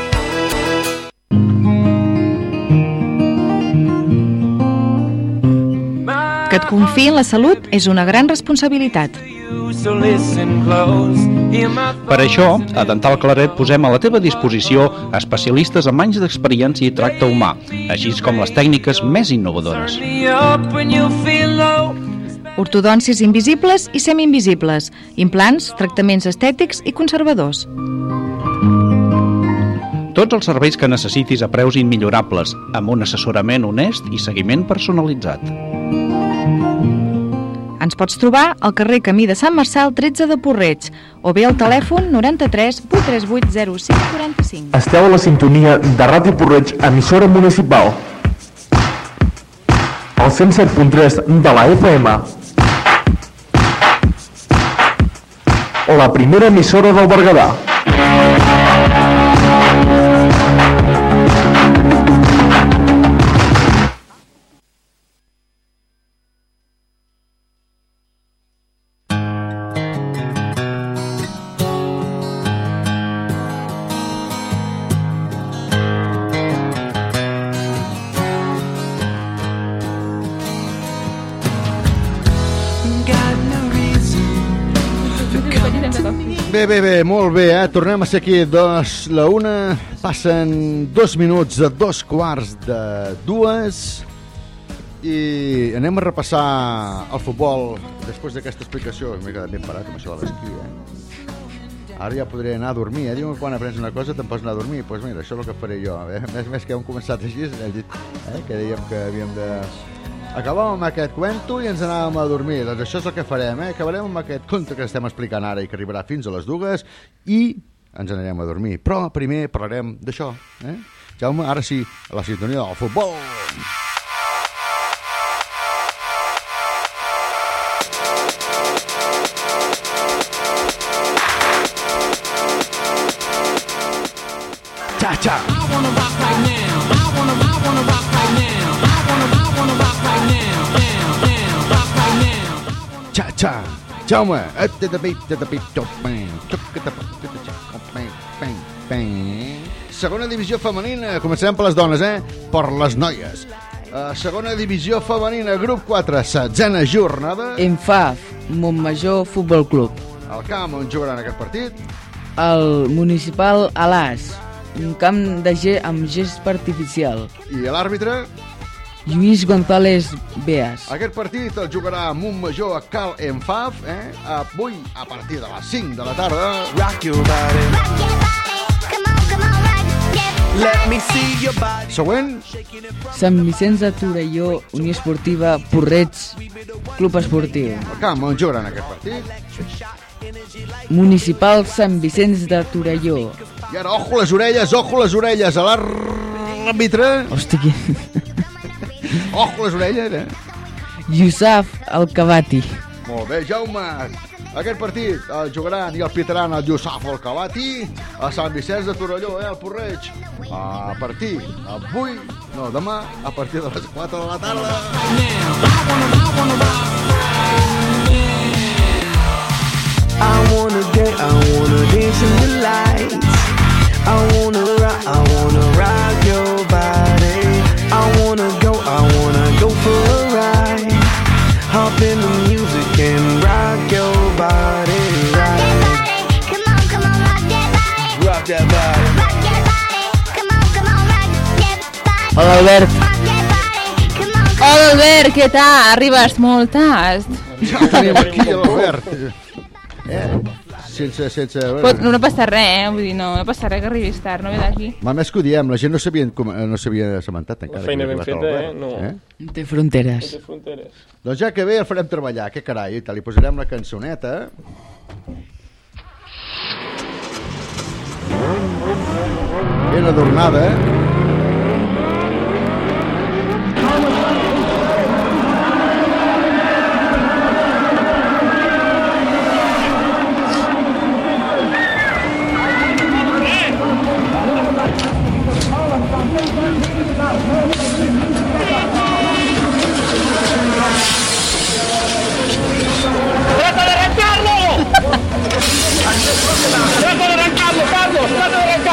Que et confiï en la salut és una gran responsabilitat. Per això, a Dental Claret posem a la teva disposició especialistes amb anys d'experiència i tracte humà, així com les tècniques més innovadores. Ortodòncies invisibles i semi-invisibles, implants, tractaments estètics i conservadors. Tots els serveis que necessitis a preus immillorables, amb un assessorament honest i seguiment personalitzat. Ens pots trobar al carrer Camí de Sant Marçal 13 de Porreig o bé al telèfon 93 838 0545. Esteu a la sintonia de Ràdio Porreig, emissora municipal. El 107.3 de la FM. La primera emissora del Berguedà. Molt bé, eh? Tornem a ser aquí, dos, la una, passen dos minuts a dos quarts de dues i anem a repassar el futbol després d'aquesta explicació. M'he quedat ben parat amb això de l'esquí, eh? Ara ja podré anar a dormir, eh? Diuen quan aprens una cosa te'n pots anar a dormir. Doncs pues mira, això és el que faré jo. Eh? Més, més que hem començat així, hem dit eh? que dèiem que havíem de... Acabàvem amb aquest cuento i ens anàvem a dormir. Doncs això és el que farem, eh? Acabarem amb aquest conte que estem explicant ara i que arribarà fins a les dues i ens anirem a dormir. Però primer parlarem d'això, eh? Jaume, ara sí, a la sintonia del futbol. Cha cha. I wanna rock Bang, bang, bang. Segona divisió femenina, començarem per les dones, eh? Per les noies. Uh, segona divisió femenina, grup 4, setzena jornada. ENFAF, Montmajor Futbol Club. El camp on jugaran aquest partit. El municipal Alàs, un camp de ge amb gest artificial. I l'àrbitre? Lluís González Beas. Aquest partit el jugarà Montmajor a Cal Enfaf, eh? Avui, a partir de les 5 de la tarda. Rock your body. Let me see your body. Següent. Sant Vicenç de Torelló, Unió Esportiva, Porreig, Club Esportiu. El camp on jugaran aquest partit. Municipal Sant Vicenç de Torelló. I ara, ojo les orelles, ojo les orelles, a l'àrbitre. Hosti, que... Ojo les orelles, eh? Yusaf Alcabati. Molt bé, Jaume. Aquest partit el jugaran i el pitaran el Yusaf Alcabati a Sant Vicenç de Torelló, eh, al Porreig. A partir avui, no, demà, a partir de les 4 de la tarda. I wanna get, I wanna dance in the lights. I wanna rock, I wanna rock your body. I wanna go, I wanna go for a ride. Hop in the music and rock your body right. Rock that body. Hola, Albert. Hola, Albert, què tal? Arribes molt tard. Ja tenim aquí l'Albert. Eh? Sense, sense... Pot, no, no passa res, eh? Vull dir, no, no passa res que arribis tard, no ve d'aquí. Mal més que ho diem, la gent no s'havia no s'havia assabentat encara. feina que ben feta, eh? No. l'Albert, No té fronteres. No té fronteres. Doncs ja que ve el farem treballar, què carai, i tal, li posarem la cançoneta. Ben adornada, eh?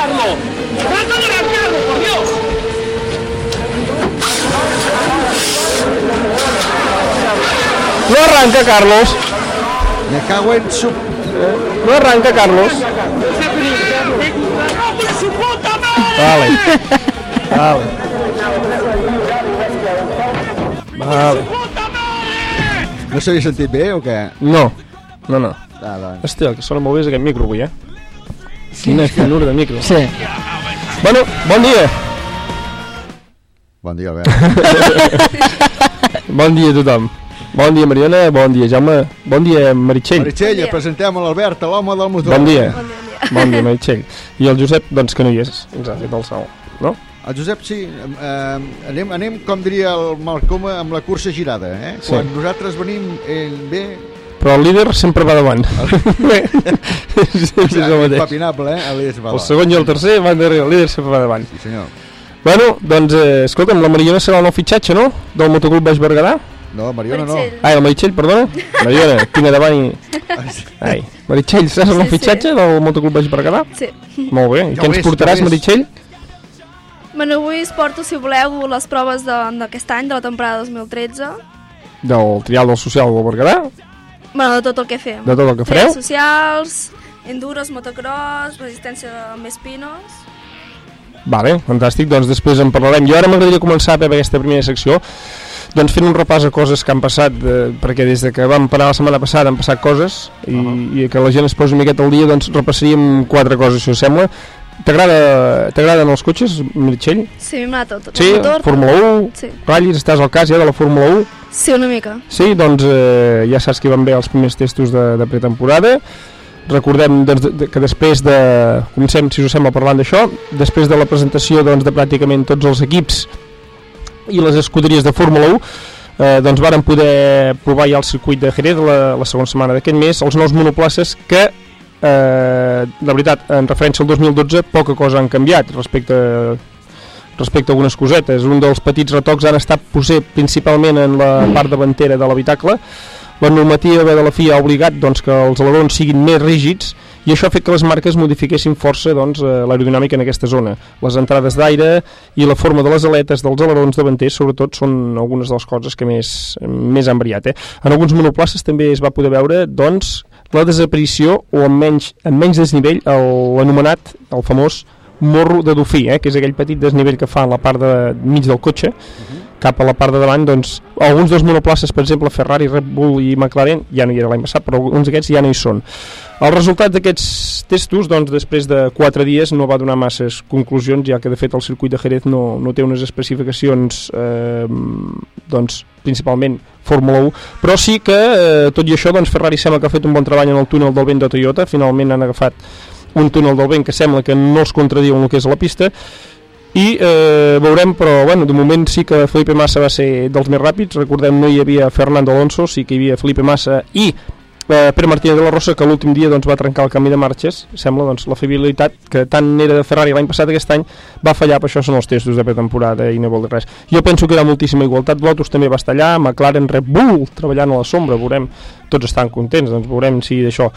¡Trata de por Dios! No arranca, Carlos. Me cago en su... No arranca, Carlos. Vale. Vale. Vale. No s'havia sentit bé o què? No, no, no. Vale. Hòstia, que sona molt bé aquest micro avui, eh? Quina finura de micro. Sí. Bueno, bon dia. Bon dia, Albert. bon dia a tothom. Bon dia, Mariona. Bon dia, Jaume. Bon dia, Meritxell. Meritxell, presentem a l'Albert, l'home del motor. Bon dia. Bon dia, Meritxell. I el Josep, doncs, que no hi és. Ens ha fet el salt, no? El Josep, sí, eh, anem, anem, com diria el Malcoma, amb la cursa girada, eh? Sí. Quan nosaltres venim, ell ve... Però el líder sempre va davant. és, és el mateix. Impapinable, eh? El, líder va El segon i el tercer van darrere, el líder sempre va davant. Sí, senyor. Bueno, doncs, eh, escolta'm, la Mariona serà el nou fitxatge, no? Del motoclub Baix Berguedà? No, Mariona no. Ai, el Meritxell, perdona? Mariona, tinc a davant i... Ai, Meritxell, seràs el nou Sí, sí. fitxatge del motoclub Baix Berguedà? Sí. Molt bé, i Ja què ens portaràs. Meritxell? Bueno, avui us porto, si voleu, les proves de- d'aquest any, de la temporada 2013. Del trial del social del Berguedà? Bueno, de tot el que fem. De tot el que fareu? socials, enduros, motocross, resistència amb més pinos... Vale, fantàstic, doncs després en parlarem. Jo ara m'agradaria començar, Pep, aquesta primera secció doncs fent un repàs a coses que han passat eh, perquè des de que vam parar la setmana passada han passat coses i, uh -huh. i que la gent es posi una miqueta al dia doncs repassaríem quatre coses, si us sembla t'agraden els cotxes, Meritxell? Sí, m'agrada tot. Sí, el motor, Fórmula 1, Sí. ratllis, estàs al cas ja de la Fórmula 1 Sí, una mica. Sí, doncs eh, ja saps que van bé els primers testos de, de pretemporada. Recordem doncs, de, que després de... Comencem, si us sembla, parlant d'això. Després de la presentació doncs, de pràcticament tots els equips i les escuderies de Fórmula 1, eh, doncs varen poder provar ja el circuit de Jerez la, la segona setmana d'aquest mes, els nous monoplaces que eh, de veritat, en referència al 2012 poca cosa han canviat respecte respecte a algunes cosetes. Un dels petits retocs han estat posar principalment en la part davantera de l'habitacle. La normativa de la FIA ha obligat doncs, que els alerons siguin més rígids i això ha fet que les marques modifiquessin força doncs, eh, l'aerodinàmica en aquesta zona. Les entrades d'aire i la forma de les aletes dels alerons davanters, sobretot, són algunes de les coses que més, més han variat. Eh? En alguns monoplaces també es va poder veure doncs, la desaparició o amb menys, amb menys desnivell el- l'anomenat, el famós morro de dofí, eh? que és aquell petit desnivell que fa en la part de mig del cotxe cap a la part de davant, doncs alguns dels monoplaces, per exemple Ferrari, Red Bull i McLaren ja no hi era l'any passat, però alguns d'aquests ja no hi són. El resultat d'aquests testos, doncs després de 4 dies no va donar masses conclusions, ja que de fet el circuit de Jerez no, no té unes especificacions eh, doncs principalment Fórmula 1, però sí que eh, tot i això doncs Ferrari sembla que ha fet un bon treball en el túnel del vent de Toyota, finalment han agafat un túnel del vent que sembla que no els contradiu en el que és la pista. I eh, veurem, però bueno, de moment sí que Felipe Massa va ser dels més ràpids, recordem no hi havia Fernando Alonso, sí que hi havia Felipe Massa i eh, Pere Martínez de la Rosa que l'últim dia doncs, va trencar el camí de marxes sembla doncs, la fiabilitat que tant era de Ferrari l'any passat aquest any va fallar per això són els testos de pretemporada i no vol dir res. Jo penso que hi ha moltíssima igualtat. Lotus també va estar allà, McLaren, Red Bull treballant a la sombra, veurem. Tots estan contents, doncs veurem si d'això.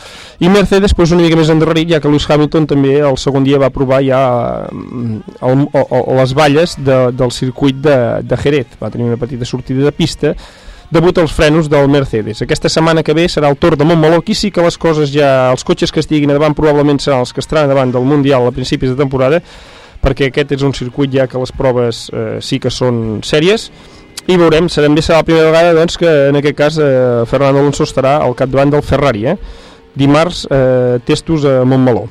I Mercedes pues, una mica més endarrerit ja que Lewis Hamilton també el segon dia va provar ja mm, el, el, el, les valles de, del circuit de, de Jerez. Va tenir una petita sortida de pista debut als frenos del Mercedes. Aquesta setmana que ve serà el Tour de Montmeló, aquí sí que les coses ja, els cotxes que estiguin davant probablement seran els que estaran davant del Mundial a principis de temporada, perquè aquest és un circuit ja que les proves eh, sí que són sèries, i veurem, serà, també serà la primera vegada doncs, que en aquest cas eh, Fernando Alonso estarà al capdavant del Ferrari, eh? dimarts eh, testos a Montmeló.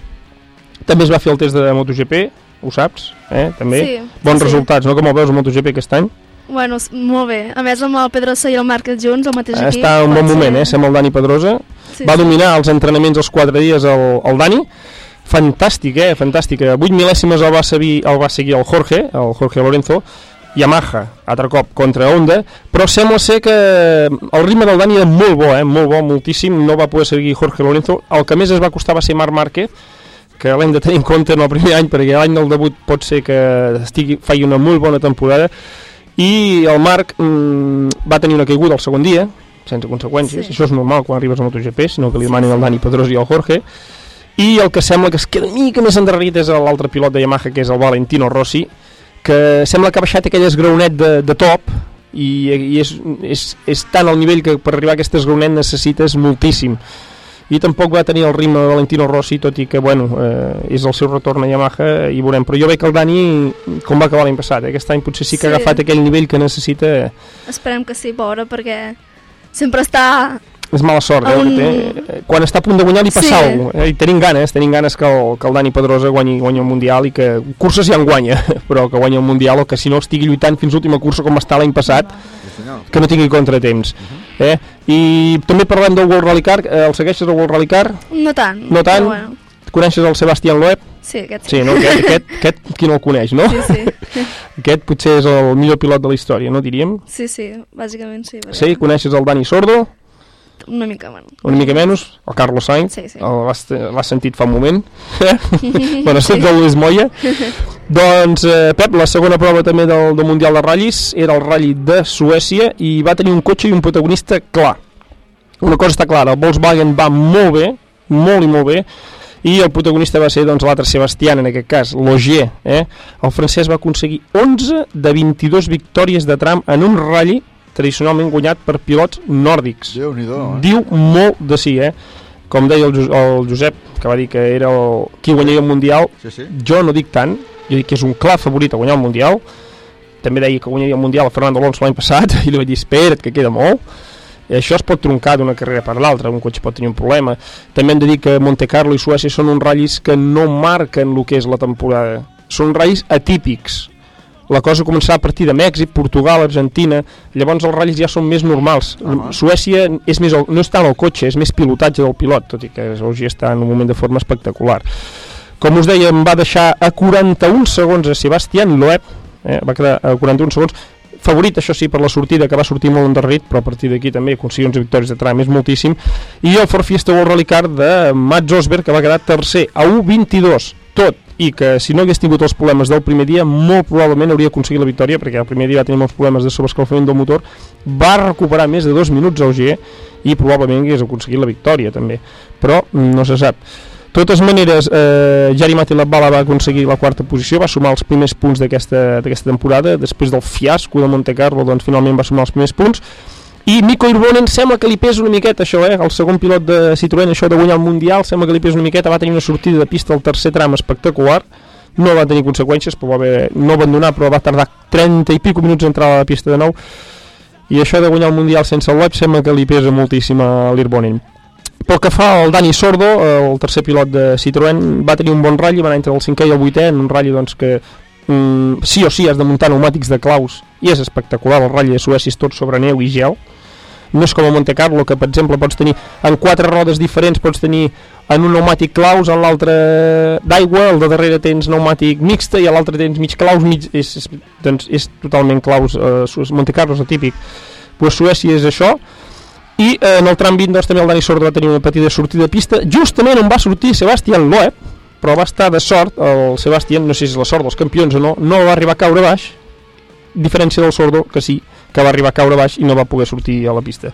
També es va fer el test de MotoGP, ho saps, eh? també. Sí, Bons sí. resultats, no? Com el veus a MotoGP aquest any? Bueno, molt bé. A més, amb el Pedrosa i el Márquez junts, al mateix equip... Està en un bon moment, ser- eh? Sembla el Dani Pedrosa. Sí, va dominar els entrenaments els quatre dies el, el Dani. Fantàstic, eh? Fantàstic. A 8 mil·lèsimes el va, seguir, el va seguir el Jorge, el Jorge Lorenzo. Yamaha, altre cop, contra Honda, però sembla ser que el ritme del Dani era molt bo, eh? molt bo, moltíssim, no va poder seguir Jorge Lorenzo. El que més es va costar va ser Marc Márquez, que l'hem de tenir en compte en el primer any, perquè l'any del debut pot ser que estigui, faci una molt bona temporada, i el Marc mm, va tenir una caiguda el segon dia, sense conseqüències, Sí. això és normal quan arribes a MotoGP, sinó que li demanin el Dani Pedrosa i el Jorge, i el que sembla que es queda una mica més endarrerit és l'altre pilot de Yamaha, que és el Valentino Rossi, que sembla que ha baixat aquell esgraonet de, de top, i, i és, és, és tant al nivell que per arribar a aquest esglaonet necessites moltíssim i tampoc va tenir el ritme de Valentino Rossi tot i que bueno, eh, és el seu retorn a Yamaha i veurem, però jo veig que el Dani com va acabar l'any passat, eh? aquest any potser sí que Sí. ha agafat aquell nivell que necessita Esperem que sí, pobre, perquè sempre està... és mala sort, eh, un- que té. Eh, quan està a punt de guanyar li passa Sí. alguna cosa eh? i tenim ganes, tenim ganes que el, que el Dani Pedrosa guanyi, guanyi el Mundial i que curses ja en guanya, però que guanyi el Mundial o que si no estigui lluitant fins l'última cursa com està l'any passat que no tingui contratemps eh? i també parlem del World Rally Car eh, el segueixes el World Rally Car? No tant. no tant? Bueno, coneixes el Sebastián Loeb? sí, aquest Sí, no? Aquest, aquest, aquest qui no el coneix, no? Sí, sí. Aquest potser és el millor pilot de la història, no diríem? Sí, sí, bàsicament sí. perquè Sí, coneixes el Dani Sordo? Una mica, bueno. una mica menys, el Carlos Sainz, Sí, sí. el l'has sentit fa un moment, bueno, Sí. sí. del Luis Moya. doncs, eh, Pep, la segona prova també del, del Mundial de Ratllis era el Rally de Suècia i va tenir un cotxe i un protagonista clar. Una cosa està clara, el Volkswagen va molt bé, molt i molt bé, i el protagonista va ser doncs, l'altre Sebastián, en aquest cas, Logier. Eh? El francès va aconseguir 11 de 22 victòries de tram en un rally tradicionalment guanyat per pilots nòrdics. déu nhi eh? Diu molt de sí, eh? Com deia el, el Josep, que va dir que era el, qui guanyaria el Mundial, Sí, sí. jo no dic tant, jo dic que és un clar favorit a guanyar el Mundial, també deia que guanyaria el Mundial a Fernando Alonso l'any passat, i li vaig dir, espera't, que queda molt, i això es pot troncar d'una carrera per l'altra, un cotxe pot tenir un problema. També hem de dir que Monte Carlo i Suècia són uns ratllis que no marquen el que és la temporada. Són ratllis atípics. La cosa començarà a partir de Mèxic, Portugal, Argentina, llavors els ratllis ja són més normals. Ah. Suècia és més no és tant el cotxe, és més pilotatge del pilot, tot i que Ogi està en un moment de forma espectacular. Com us deia, em va deixar a 41 segons a Sebastián Loeb, eh, va quedar a 41 segons, favorit, això sí, per la sortida, que va sortir molt endarrerit, però a partir d'aquí també aconseguir 11 victòries de tram és moltíssim, i el Ford Fiesta World Rally Car de Mats Osberg, que va quedar tercer, a 1.22, tot, i que si no hagués tingut els problemes del primer dia, molt probablement hauria aconseguit la victòria, perquè el primer dia va tenir molts problemes de sobrescalfament del motor, va recuperar més de dos minuts a Ogier, i probablement hagués aconseguit la victòria també, però no se sap. Totes maneres, eh, Jari Mati Labbala va aconseguir la quarta posició, va sumar els primers punts d'aquesta temporada, després del fiasco de Monte Carlo, doncs finalment va sumar els primers punts, i Mico Irbonen sembla que li pesa una miqueta això, eh? el segon pilot de Citroën, això de guanyar el Mundial, sembla que li pesa una miqueta, va tenir una sortida de pista al tercer tram espectacular, no va tenir conseqüències, però va haver, no abandonar, però va tardar 30 i pico minuts a entrar a la pista de nou, i això de guanyar el Mundial sense el web sembla que li pesa moltíssim a l'Irbonen. Pel que fa al Dani Sordo, el tercer pilot de Citroën, va tenir un bon ratll, va anar entre el cinquè i el vuitè, en un ratll doncs, que mm, sí o sí has de muntar pneumàtics de claus, i és espectacular, el ratll de Suècia és tot sobre neu i gel, no és com a Monte Carlo, que per exemple pots tenir en quatre rodes diferents, pots tenir en un pneumàtic claus, en l'altre d'aigua, el de darrere tens pneumàtic mixta i a l'altre tens mig claus, mig, és, és, doncs és totalment claus, eh, Monte Carlo és el típic, pues Suècia és això, i eh, en el tram 20 doncs, també el Dani Sordo va tenir una petita sortida de pista, justament on va sortir Sebastián Loeb, però va estar de sort, el Sebastián, no sé si és la sort dels campions o no, no va arribar a caure baix, diferència del Sordo, que sí, que va arribar a caure baix i no va poder sortir a la pista.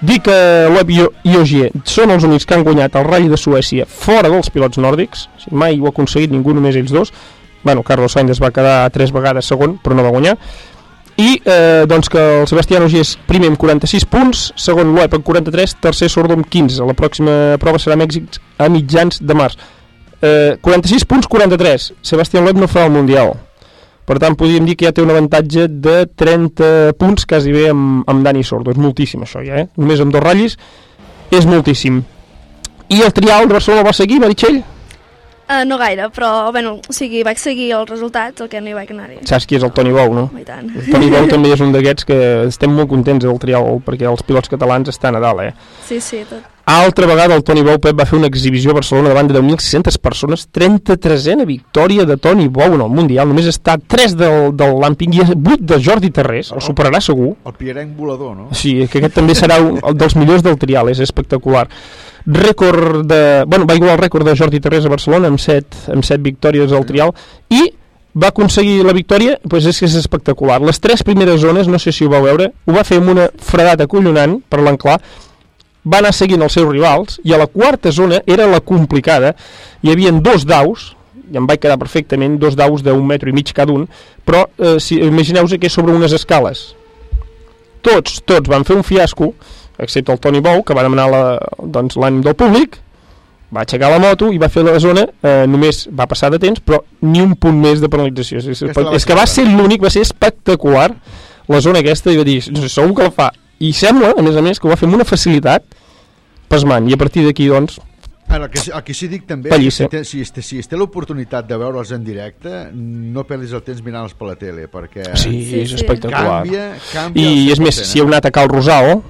Dir que Loeb i Ogier són els únics que han guanyat el Rally de Suècia fora dels pilots nòrdics, mai ho ha aconseguit ningú, només ells dos. Bueno, Carlos Sainz es va quedar tres vegades segon, però no va guanyar. I eh, doncs que el Sebastián Ogier és primer amb 46 punts, segon Loeb amb 43, tercer Sordo amb 15. La pròxima prova serà a Mèxic a mitjans de març. Eh, 46 punts, 43. Sebastián Loeb no farà el Mundial. Per tant, podríem dir que ja té un avantatge de 30 punts quasi bé amb, amb Dani Sordo. És moltíssim això ja, eh? Només amb dos ratllis és moltíssim. I el trial de Barcelona el va seguir, Meritxell? Uh, no gaire, però, bueno, o sigui, vaig seguir els resultats, el que no hi vaig anar-hi. Saps qui és el Toni Bou, no? Tant. El Toni Bou també és un d'aquests que estem molt contents del trial perquè els pilots catalans estan a dalt, eh? Sí, sí, tot. Altra vegada el Toni Bou Pep va fer una exhibició a Barcelona davant de 10.600 persones, 33a victòria de Toni Bou en el Mundial, només està 3 del, del Lamping i 8 de Jordi Terrés, el superarà segur. El Pierenc volador, no? Sí, que aquest també serà un el dels millors del trial, és espectacular. Rècord de... Bueno, va igualar el rècord de Jordi Terrés a Barcelona amb 7, amb 7 victòries al trial i va aconseguir la victòria, doncs és que és espectacular. Les tres primeres zones, no sé si ho vau veure, ho va fer amb una fredat acollonant per l'enclar, va anar seguint els seus rivals i a la quarta zona era la complicada hi havia dos daus i em vaig quedar perfectament, dos daus d'un metro i mig cada un però eh, si, imagineu-vos que és sobre unes escales tots, tots van fer un fiasco, excepte el Toni Bou, que va demanar doncs, l'ànim del públic, va aixecar la moto i va fer la zona, eh, només va passar de temps, però ni un punt més de penalització. És, és, és que va ser l'únic, va ser espectacular la zona aquesta, i va dir, no sé, segur que la fa. I sembla, a més a més, que ho va fer amb una facilitat pasmant, i a partir d'aquí, doncs, Ara, el que, sí- el que sí dic també, Pallissa. si té, si, si, si es té l'oportunitat de veure'ls en directe, no perdis el temps mirant-los per la tele, perquè Sí, és espectacular. canvia, canvia I al és més, 100%, si heu anat a Cal Rosal,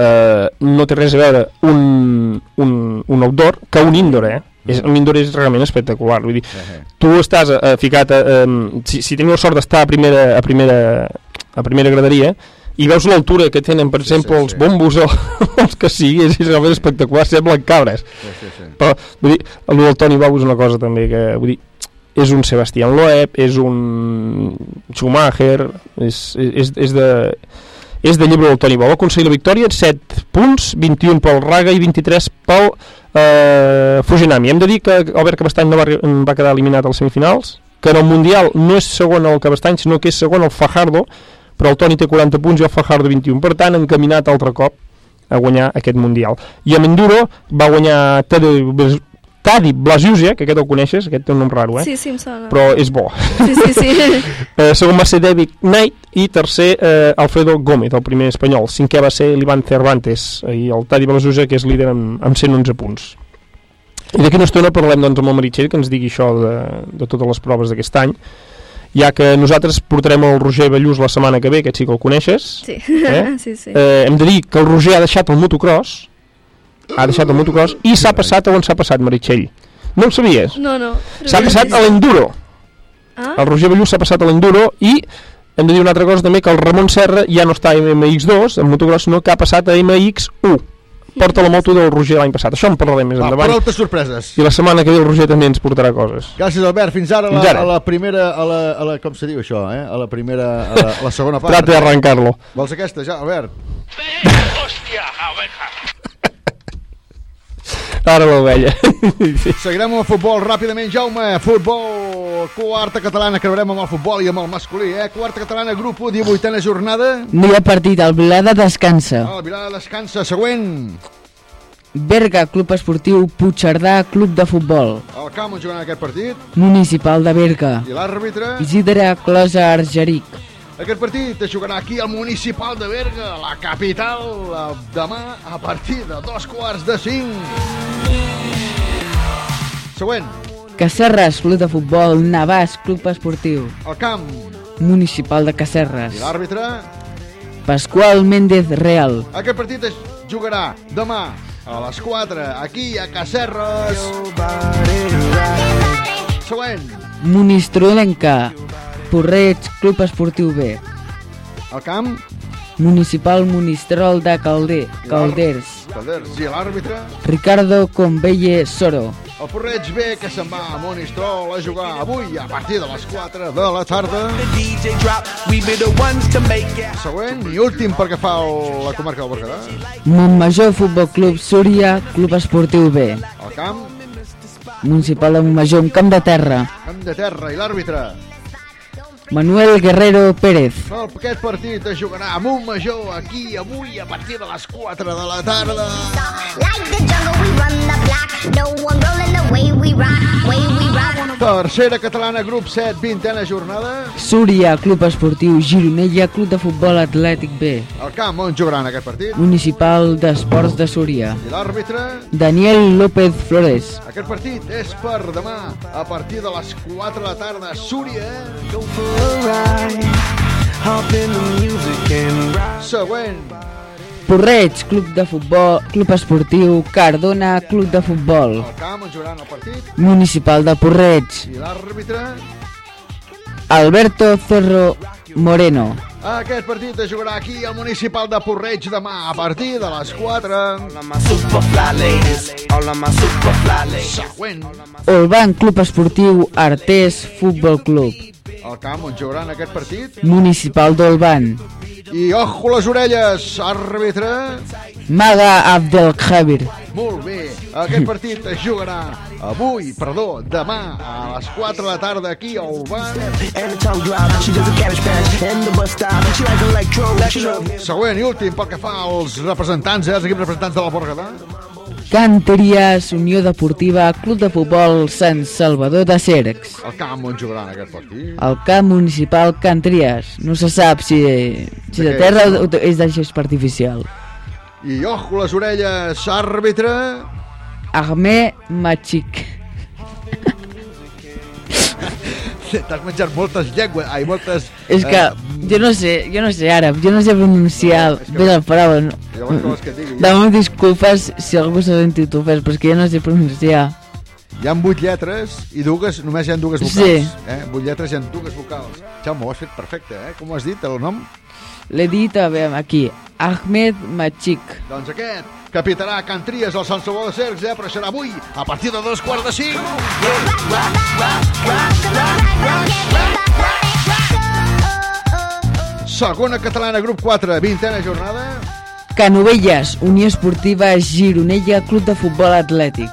eh, no té res a veure un, un, un outdoor que un indoor, eh? És, un indoor és realment espectacular, vull dir, tu estàs eh, ficat, a, eh, si, si teniu la sort d'estar a primera, a primera, a primera graderia, i veus l'altura que tenen, per exemple, els bombos o els que sigui, és, realment espectacular, semblen cabres. Sí, sí, sí. Però, vull dir, el del Toni Bau és una cosa també que, vull dir, és un Sebastián Loeb, és un Schumacher, és, és, és de és de llibre del Toni Bau, va aconseguir la victòria 7 punts, 21 pel Raga i 23 pel eh, Fujinami. Hem de dir que Albert Cabestany no va, va quedar eliminat als semifinals, que en el Mundial no és segon el Cabestany, sinó que és segon el Fajardo, però el Toni té 40 punts i el Fajardo 21. Per tant, encaminat altre cop a guanyar aquest Mundial. I amb Enduro va guanyar Tadi Blasiusia, que aquest el coneixes, aquest té un nom raro, eh? Sí, sí, em sona. Però és bo. Sí, sí, sí. eh, segon va ser David Knight i tercer eh, Alfredo Gómez, el primer espanyol. Cinquè va ser l'Ivan Cervantes i el Tadi Blasiusia, que és líder amb, amb 111 punts. I d'aquí una estona parlem doncs, amb el Meritxell, que ens digui això de, de totes les proves d'aquest any, ja que nosaltres portarem el Roger Ballús la setmana que ve, aquest sí que el coneixes. Sí. Eh? Sí, sí. Eh, hem de dir que el Roger ha deixat el motocross, ha deixat el motocross i s'ha passat a on s'ha passat, Meritxell. No ho sabies? No, no. S'ha passat a l'enduro. Ah? El Roger Ballús s'ha passat a l'enduro i hem de dir una altra cosa també, que el Ramon Serra ja no està a MX2, en motocross, sinó que ha passat a MX1. Porta la moto del Roger l'any passat. Això en parlarem més Va, endavant. de sorpreses. I la setmana que ve el Roger també ens portarà coses. Gràcies, Albert. Fins ara, a la, Fins ara. a la primera... A la, a la, com se diu això, eh? A la primera... A la, a la segona part. Trate d'arrencar-lo. Vols aquesta, ja, Albert? Ara l'ovella. Seguirem amb el futbol ràpidament, Jaume. Futbol, quarta catalana, acabarem amb el futbol i amb el masculí, eh? Quarta catalana, grup 1, 18a jornada. No hi ha partit, el Vilada descansa. El Vilà descansa, següent. Berga, Club Esportiu Puigcerdà, Club de Futbol. El camp on jugaran aquest partit. Municipal de Berga. I l'àrbitre. Isidre Closa Argeric. Aquest partit es jugarà aquí al Municipal de Berga, la capital, eh, demà a partir de dos quarts de cinc. Següent. Cacerres, Club de Futbol. Navàs, Club Esportiu. El camp. Municipal de I Cacerres. l'àrbitre. Pasqual Méndez Real. Aquest partit es jugarà demà a les 4 aquí a Cacerres. Següent. Monistrolenca. Porreig, Club Esportiu B. El camp. Municipal Monistrol de Calder, Calders. Calders. I l'àrbitre. Ricardo Convelle Soro. El Porreig B que se'n va a Monistrol a jugar avui a partir de les 4 de la tarda. Següent i últim perquè fa el, la comarca del Berguedà. Montmajor Futbol Club Súria, Club Esportiu B. El camp, Municipal de Montmajor, un camp de terra. camp de terra i l'àrbitre. Manuel Guerrero Pérez. El, aquest partit es jugarà a Montmajor aquí avui a partir de les 4 de la tarda. Tercera catalana, grup 7, vintena jornada. Súria, Club Esportiu Gironella, Club de Futbol Atlètic B. El camp on jugaran aquest partit. Municipal d'Esports de Súria. I l'àrbitre. Daniel López Flores. Aquest partit és per demà a partir de les 4 de la tarda. Súria. Següent. Porreig, Club de Futbol, Club Esportiu Cardona, Club de Futbol. El camp el partit. Municipal de Porreig. I l'àrbitre. Alberto Cerro Moreno. Aquest partit es jugarà aquí al Municipal de Porreig demà a partir de les 4. Següent. Olban, Club Esportiu Artés Futbol Club. El camp on jugaran aquest partit. Municipal d'Olban. I ojo les orelles, àrbitre. Maga Abdelkhabir. Molt bé, aquest partit es jugarà avui, perdó, demà a les 4 de la tarda aquí al bar. Següent i últim pel que fa als representants, eh, els equips representants de la Borgada. Canteries, Unió Deportiva, Club de Futbol Sant Salvador de Cercs. El camp on jugaran aquest partit. El camp municipal Canteries. No se sap si, si De de terra és, no? o és de gespa artificial. I ojo les orelles, àrbitre. Ahmed Machik. T'has menjat moltes llengües, ai, moltes... És que jo no sé, jo no sé àrab, jo no sé pronunciar bé la paraula. No. Llavors, què vols que et digui? Demano disculpes si algú s'ha sentit ofès, però és que jo no sé pronunciar. Hi ha vuit lletres i dues, només hi ha dues vocals. Sí. Eh? Vuit lletres i ha dues vocals. Jaume, ho has fet perfecte, eh? Com ho has dit, el nom? L'he dit, a veure, aquí, Ahmed Machik. Doncs aquest capitarà Can Tries al Sant Salvador de Cercs, eh? però serà avui, a partir de dos quarts de cinc. Segona catalana, grup 4, vintena jornada. Canovelles, Unió Esportiva Gironella, Club de Futbol Atlètic.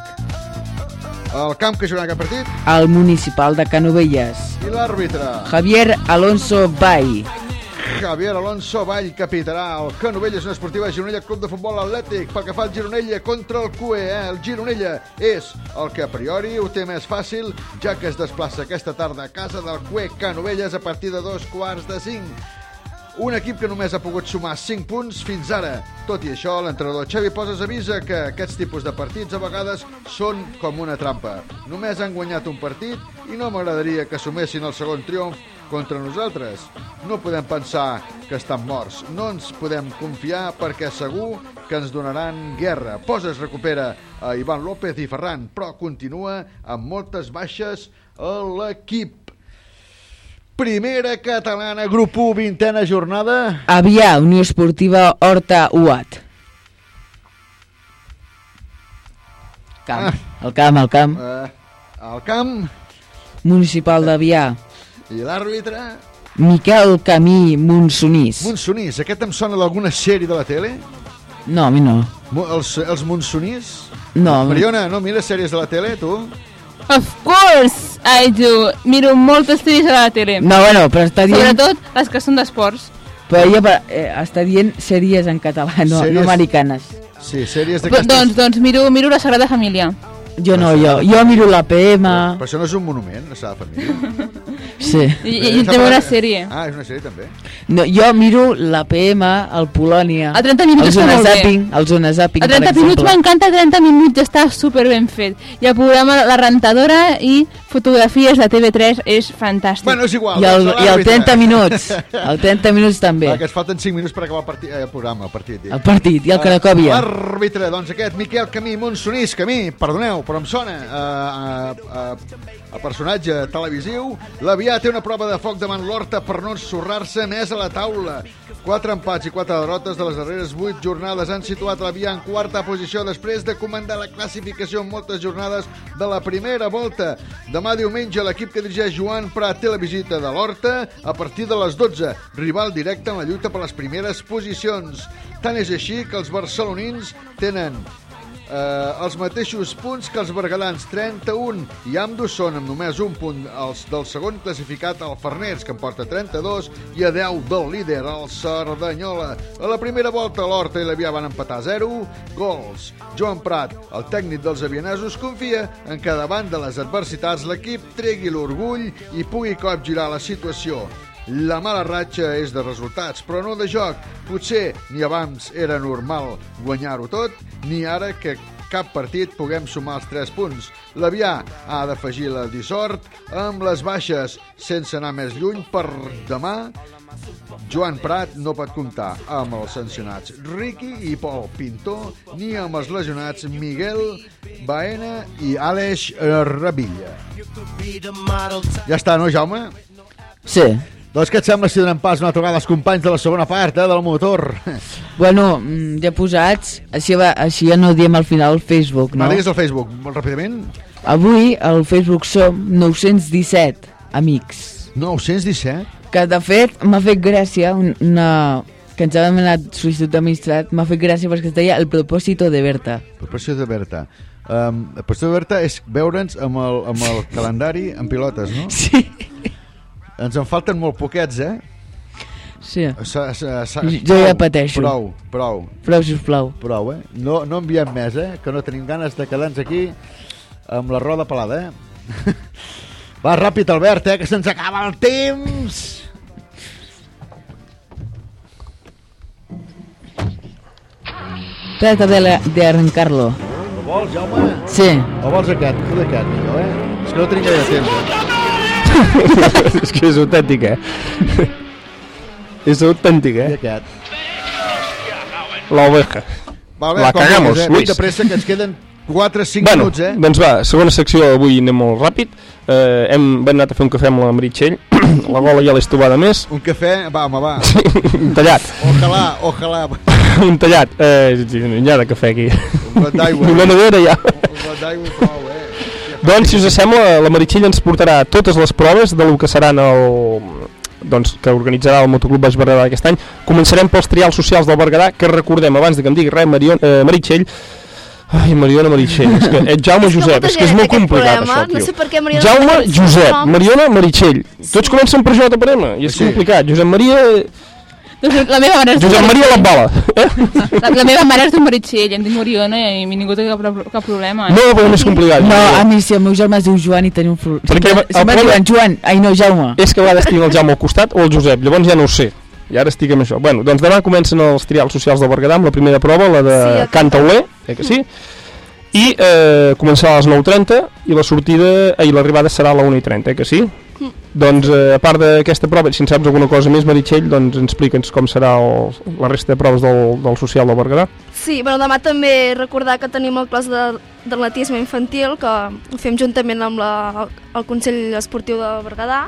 El camp que jugarà aquest partit. El municipal de Canovelles. I l'àrbitre. Javier Alonso Bay. Javier Alonso Vall capitarà el Canovelles Unió Esportiva Gironella Club de Futbol Atlètic pel que fa al Gironella contra el CUE. Eh? El Gironella és el que a priori ho té més fàcil ja que es desplaça aquesta tarda a casa del CUE Canovelles a partir de dos quarts de cinc. Un equip que només ha pogut sumar 5 punts fins ara. Tot i això, l'entrenador Xavi Poses avisa que aquests tipus de partits a vegades són com una trampa. Només han guanyat un partit i no m'agradaria que sumessin el segon triomf contra nosaltres. No podem pensar que estan morts. No ens podem confiar perquè segur que ens donaran guerra. Poses recupera a Ivan López i Ferran, però continua amb moltes baixes a l'equip. Primera catalana, grup 1, vintena jornada. Avià, Unió Esportiva Horta Uat. Camp. El camp, el camp. Eh, el camp Municipal d'Avià. i l'àrbitre... Miquel Camí Monsonís. Monsonís, aquest em sona d'alguna sèrie de la tele? No, a mi no. Els, els Monsonís? No. Mariona, no mires sèries de la tele, tu? Of course I do. Miro moltes sèries a la tele. No, bueno, però està dient... Sobretot les que són d'esports. Però ella eh, està dient sèries en català, no, Sèries- no americanes. Sí, sèries Doncs, doncs, doncs miro, miro la Sagrada Família. Jo no, jo, jo miro la PM. Però això no és un monument, la Sagrada Família. Sí. I, i, i també una sèrie. Ah, és una sèrie també. No, jo miro la PM, el Polònia. A 30 minuts està molt bé. Zapping, el Zona Zapping, A 30 per minuts m'encanta, 30 minuts està super ben fet. I el programa La Rentadora i fotografies de TV3 és fantàstic. Bueno, és igual. I el, doncs I el l'àrbitre. 30 minuts. El 30 minuts també. Va, que es falten 5 minuts per acabar el, partit, eh, el programa, el partit. dic. El partit, i el Eh, Cracòvia. L'àrbitre, doncs aquest, Miquel Camí Monsonís, Camí, perdoneu, però em sona a, a, a, a personatge televisiu. L'Avià té una prova de foc davant l'Horta per no ensorrar-se més a la taula. Quatre empats i quatre derrotes de les darreres vuit jornades han situat l'Avià en quarta posició després de comandar la classificació en moltes jornades de la primera volta. Demà diumenge l'equip que dirigeix Joan Prat té la visita de l'Horta a partir de les 12, rival directe en la lluita per les primeres posicions. Tant és així que els barcelonins tenen eh, els mateixos punts que els bergadans, 31, i ambdós són amb només un punt els del segon classificat, el Farners, que en porta 32, i a 10 del líder, el Cerdanyola. A la primera volta, l'Horta i l'Avià van empatar 0 gols. Joan Prat, el tècnic dels avianesos, confia en que davant de les adversitats l'equip tregui l'orgull i pugui capgirar la situació. La mala ratxa és de resultats, però no de joc. Potser ni abans era normal guanyar-ho tot, ni ara que cap partit puguem sumar els 3 punts. L'Avià ha d'afegir la dissort amb les baixes, sense anar més lluny per demà. Joan Prat no pot comptar amb els sancionats Ricky i Pol Pintor, ni amb els lesionats Miguel Baena i Aleix Revilla. Ja està, no, Jaume? Sí. Doncs què et sembla si donem pas una vegada als companys de la segona part, eh, del motor? Bueno, mm, ja posats, així, va, així ja no diem al final el Facebook, No? no? Digues el Facebook, molt ràpidament. Avui al Facebook som 917 amics. 917? Que de fet m'ha fet gràcia un- una, que ens ha demanat sol·licitud d'administrat, m'ha fet gràcia perquè es deia el propòsito de Berta. Proporció de Berta. Um, la proporció de Berta és veure'ns amb, el, amb el calendari en pilotes, no? Sí. Ens en falten molt poquets, eh? Sí. Sa, sa, sa, Jo ja pateixo. Prou, prou. Prou, sisplau. Prou, eh? No, no enviem més, eh? Que no tenim ganes de quedar-nos aquí amb la roda pelada, eh? Va, ràpid, Albert, eh? Que se'ns acaba el temps! Trata de, de arrancarlo. Ho vols, Jaume? Sí. O vols aquest? Tu d'aquest, millor, eh? És que no tenim gaire temps, eh? és que és autèntic, eh? és autèntic, eh? I aquest. La oveja. Va, bé, la cagamos, eh? Luis. De pressa, que ens queden 4 5 bueno, minuts, eh? doncs va, segona secció avui anem molt ràpid. Eh, hem, hem anat a fer un cafè amb la Meritxell. la gola ja l'he estovada més. Un cafè, va, home, va. un tallat. Ojalà, ojalà. un tallat. Eh, hi ha de cafè aquí. Un got d'aigua. Una nevera ja. Un got d'aigua prou, eh? Doncs, si us sembla, la Meritxell ens portarà totes les proves de lo que seran el doncs, que organitzarà el Motoclub Baix Berguedà aquest any. Començarem pels trials socials del Berguedà, que recordem, abans de que em digui res, Marion, eh, Meritxell, Ai, Mariona Meritxell, és que ets Jaume Josep, és que és molt complicat això, tio. No sé per què Mariona Jaume Meritxell, Josep. Mariona Meritxell. Tots comencen per J per M, i és complicat. Josep Maria... Doncs la meva mare és Josep Maria Latbala. La, la meva mare és d'un Meritxell, em dic Mariona i ningú té cap, cap problema. No, però és complicat. No, a mi sí, el meu germà es diu Joan i tenim un... Fru... Perquè Sempre, problema- diuen Joan, ai no, Jaume. És que a vegades tinc el Jaume al costat o el Josep, llavors ja no ho sé. I ara estic amb això. Bueno, doncs demà comencen els trials socials del Berguedà amb la primera prova, la de Sí, Olé, eh que sí? I eh, començarà a les 9.30 i la sortida eh, i l'arribada serà a la 1.30, eh que sí? Doncs eh, a part d'aquesta prova, si en saps alguna cosa més, Meritxell, doncs explica'ns com serà el, la resta de proves del, del social del Berguedà. Sí, bueno, demà també recordar que tenim el clos de, d'atletisme infantil, que ho fem juntament amb la, el Consell Esportiu de Berguedà.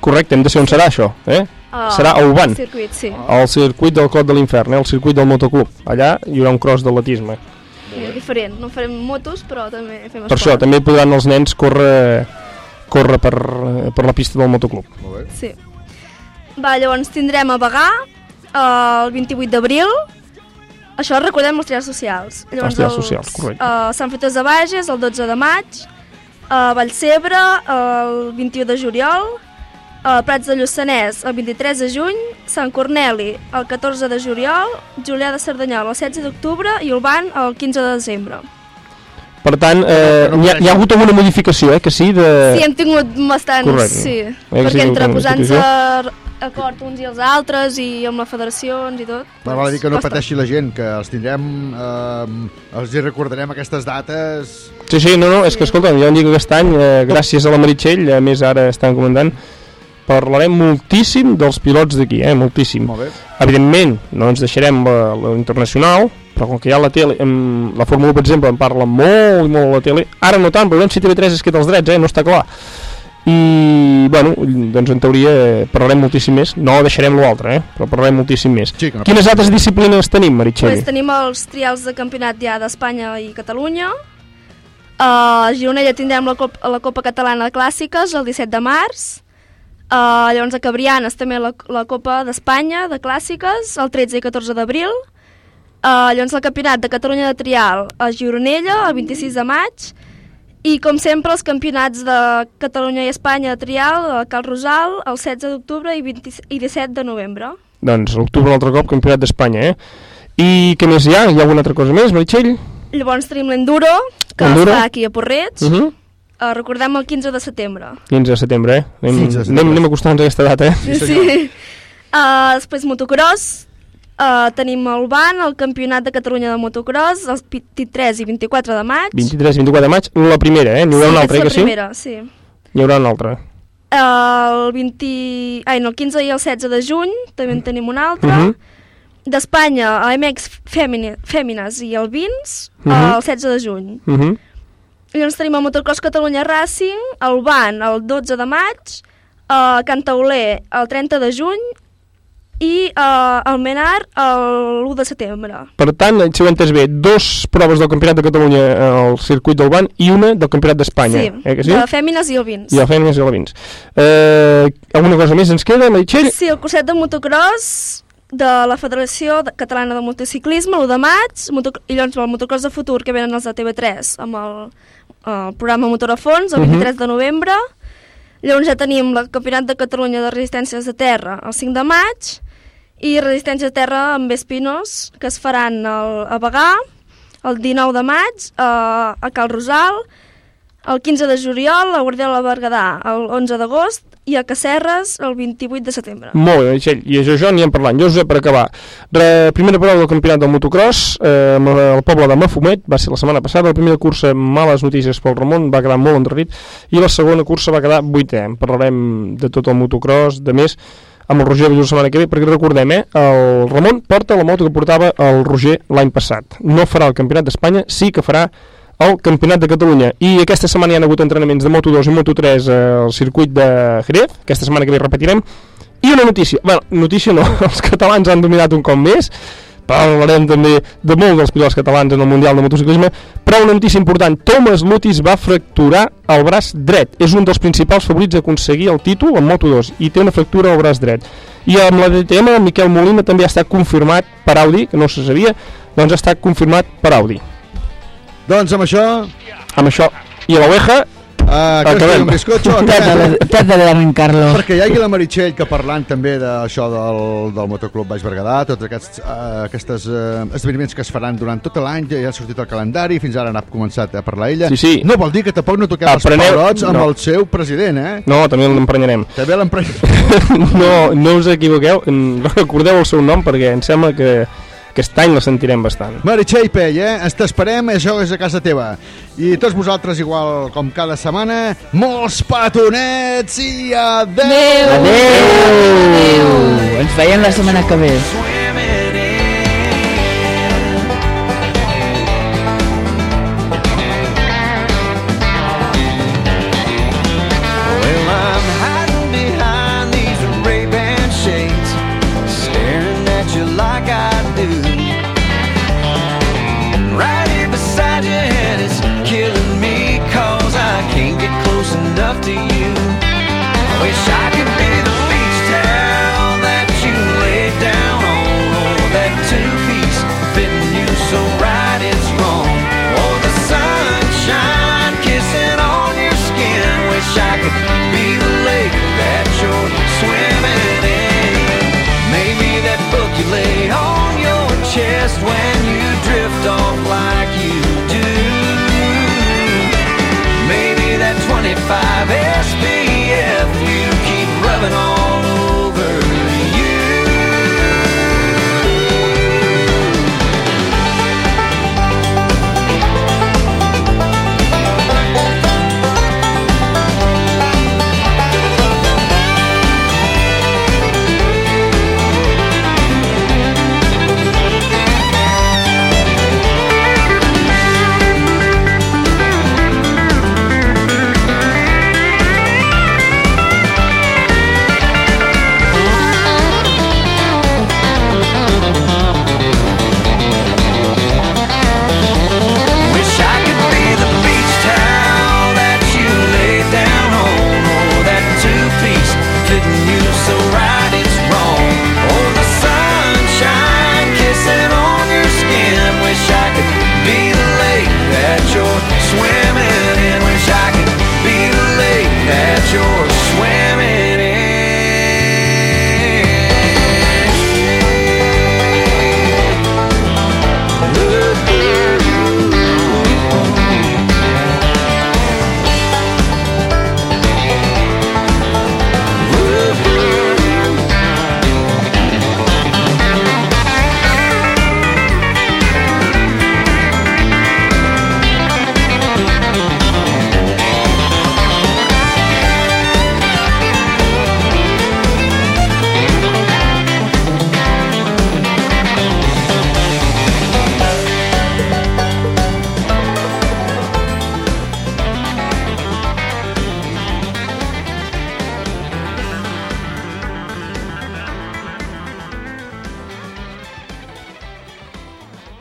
Correcte, hem de ser on serà això, eh? Ah, serà a Uban, al circuit, sí. al circuit del Clot de l'Infern, eh? el circuit del motoclub. Allà hi haurà un cross d'atletisme. sí. Diferent, no farem motos, però també fem Per això, també podran els nens córrer, córrer per, per la pista del motoclub. Sí. Va, llavors tindrem a Bagà eh, el 28 d'abril. Això recordem els trials socials. Els trials socials, correcte. Uh, Sant Fruitós de Bages el 12 de maig, a Vallcebre el 21 de juliol, a Prats de Lluçanès el 23 de juny, Sant Corneli el 14 de juliol, Julià de Cerdanyola el 16 d'octubre i Olban el 15 de desembre. Per tant, eh, hi, ha, hi ha hagut alguna modificació, eh, que sí? De... Sí, hem tingut bastants, Correcte. sí. Eh, que sí, perquè entre posant-se acord uns i els altres i amb les federacions i tot. Però val a dir que no costa. pateixi la gent, que els tindrem, eh, els hi recordarem aquestes dates... Sí, sí, no, no, és que escolta, jo em dic que aquest any, eh, gràcies a la Meritxell, a més ara estan comandant, parlarem moltíssim dels pilots d'aquí, eh, moltíssim. Molt bé. Evidentment, no ens deixarem la, la internacional, però com que hi ha la tele, em, la Fórmula 1, per exemple, en parla molt i molt a la tele, ara no tant, però si TV3 es queda els drets, eh, no està clar. I, bueno, doncs en teoria eh, parlarem moltíssim més, no deixarem l'altre, eh, però parlarem moltíssim més. Sí, no Quines altres disciplines tenim, Meritxell? Pues tenim els trials de campionat ja d'Espanya i Catalunya. A Gironella tindrem la Copa, la Copa Catalana de Clàssiques el 17 de març. Uh, llavors a Cabrianes també la, la Copa d'Espanya de Clàssiques el 13 i 14 d'abril. Uh, llavors el Campionat de Catalunya de Trial a Gironella el 26 de maig. I com sempre els campionats de Catalunya i Espanya de Trial a Cal Rosal el 16 d'octubre i, 20 i 17 de novembre. Doncs l'octubre un altre cop, campionat d'Espanya, eh? I què més hi ha? Hi ha alguna altra cosa més, Meritxell? Llavors tenim l'Enduro, que Enduro. es fa aquí a Porreig. Uh -huh. Uh, recordem el 15 de setembre. 15 de setembre, eh? Anem, 15 de setembre. anem, anem acostant a aquesta data, eh? Sí. Uh, després motocross. Uh, tenim el BAN, el Campionat de Catalunya de Motocross, els 23 i 24 de maig. 23 i 24 de maig, la primera, eh? N'hi haurà sí, una altra, eh, que és sí? la primera, sí. N'hi haurà una altra. Uh, el 20... Ai, no, el 15 i el 16 de juny també en tenim un altre. Uh -huh. D'Espanya, a MX Fèmines i el Vins, uh Mhm. -huh. el 16 de juny. Uh -huh. I llavors tenim el Motocross Catalunya Racing, el BAN el 12 de maig, a Cantauler el 30 de juny i uh, el Menar l'1 de setembre. Per tant, si ho entès bé, dos proves del Campionat de Catalunya al circuit del Ban i una del Campionat d'Espanya, sí, eh que sí? de Fèmines i el Vins. I el Fèmines i el Vins. Eh, alguna cosa més ens queda, Meritxell? Sí, el curset de motocross de la Federació de- Catalana de Motociclisme, l'1 de maig, i llavors el motocross de futur que venen els de TV3 amb el, el programa Motor a fons, el Mhm. 23 de novembre. Llavors ja tenim el Campionat de Catalunya de Resistències de Terra el 5 de maig i Resistència de Terra amb Espinos, que es faran el, a Bagà el 19 de maig, a, a Cal Rosal, el 15 de juliol a Guardiola Berguedà, el 11 d'agost i a Casserres el 28 de setembre. Molt bé, Txell, i això jo n'hi parlant. Josep, per acabar. Re, primera prova del campionat del motocross, eh, el poble de Mafumet, va ser la setmana passada. La primera cursa, males notícies pel Ramon, va quedar molt endarrerit, i la segona cursa va quedar vuitè. En parlarem de tot el motocross, de més, amb el Roger la setmana que ve, perquè recordem, eh, el Ramon porta la moto que portava el Roger l'any passat. No farà el campionat d'Espanya, sí que farà el Campionat de Catalunya. I aquesta setmana hi ha hagut entrenaments de Moto2 i Moto3 eh, al circuit de Jerez. Aquesta setmana que ve repetirem. I una notícia, bueno, notícia no els catalans han dominat un cop més parlarem també de molts dels pilots catalans en el Mundial de Motociclisme però una notícia important, Thomas Lutis va fracturar el braç dret. És un dels principals favorits a aconseguir el títol en Moto2 i té una fractura al braç dret. I amb la DTM el Miquel Molina també ha estat confirmat per Audi, que no se sabia. Doncs ha estat confirmat per Audi. Doncs amb això... Amb això i a l'oveja Uh, que Acabem. un bizcocho, Trata de, trata de arrencarlo. Perquè hi hagi la Meritxell que parlant també d'això del, del Motoclub Baix Berguedà, tots aquests uh, aquestes, uh, esdeveniments que es faran durant tot l'any, ja ha sortit el calendari, fins ara n'ha començat a parlar ella. Sí, sí. No vol dir que tampoc no toquem els Apreneu- pebrots amb no. el seu president, eh? No, també l'emprenyarem. També l'emprenyarem. no, no us equivoqueu, recordeu el seu nom perquè em sembla que aquest any la sentirem bastant. Meritxell Pell, eh? T'esperem, això és a casa teva. I tots vosaltres, igual com cada setmana, molts petonets i adeu! Adeu! Ens veiem la setmana que ve. Well,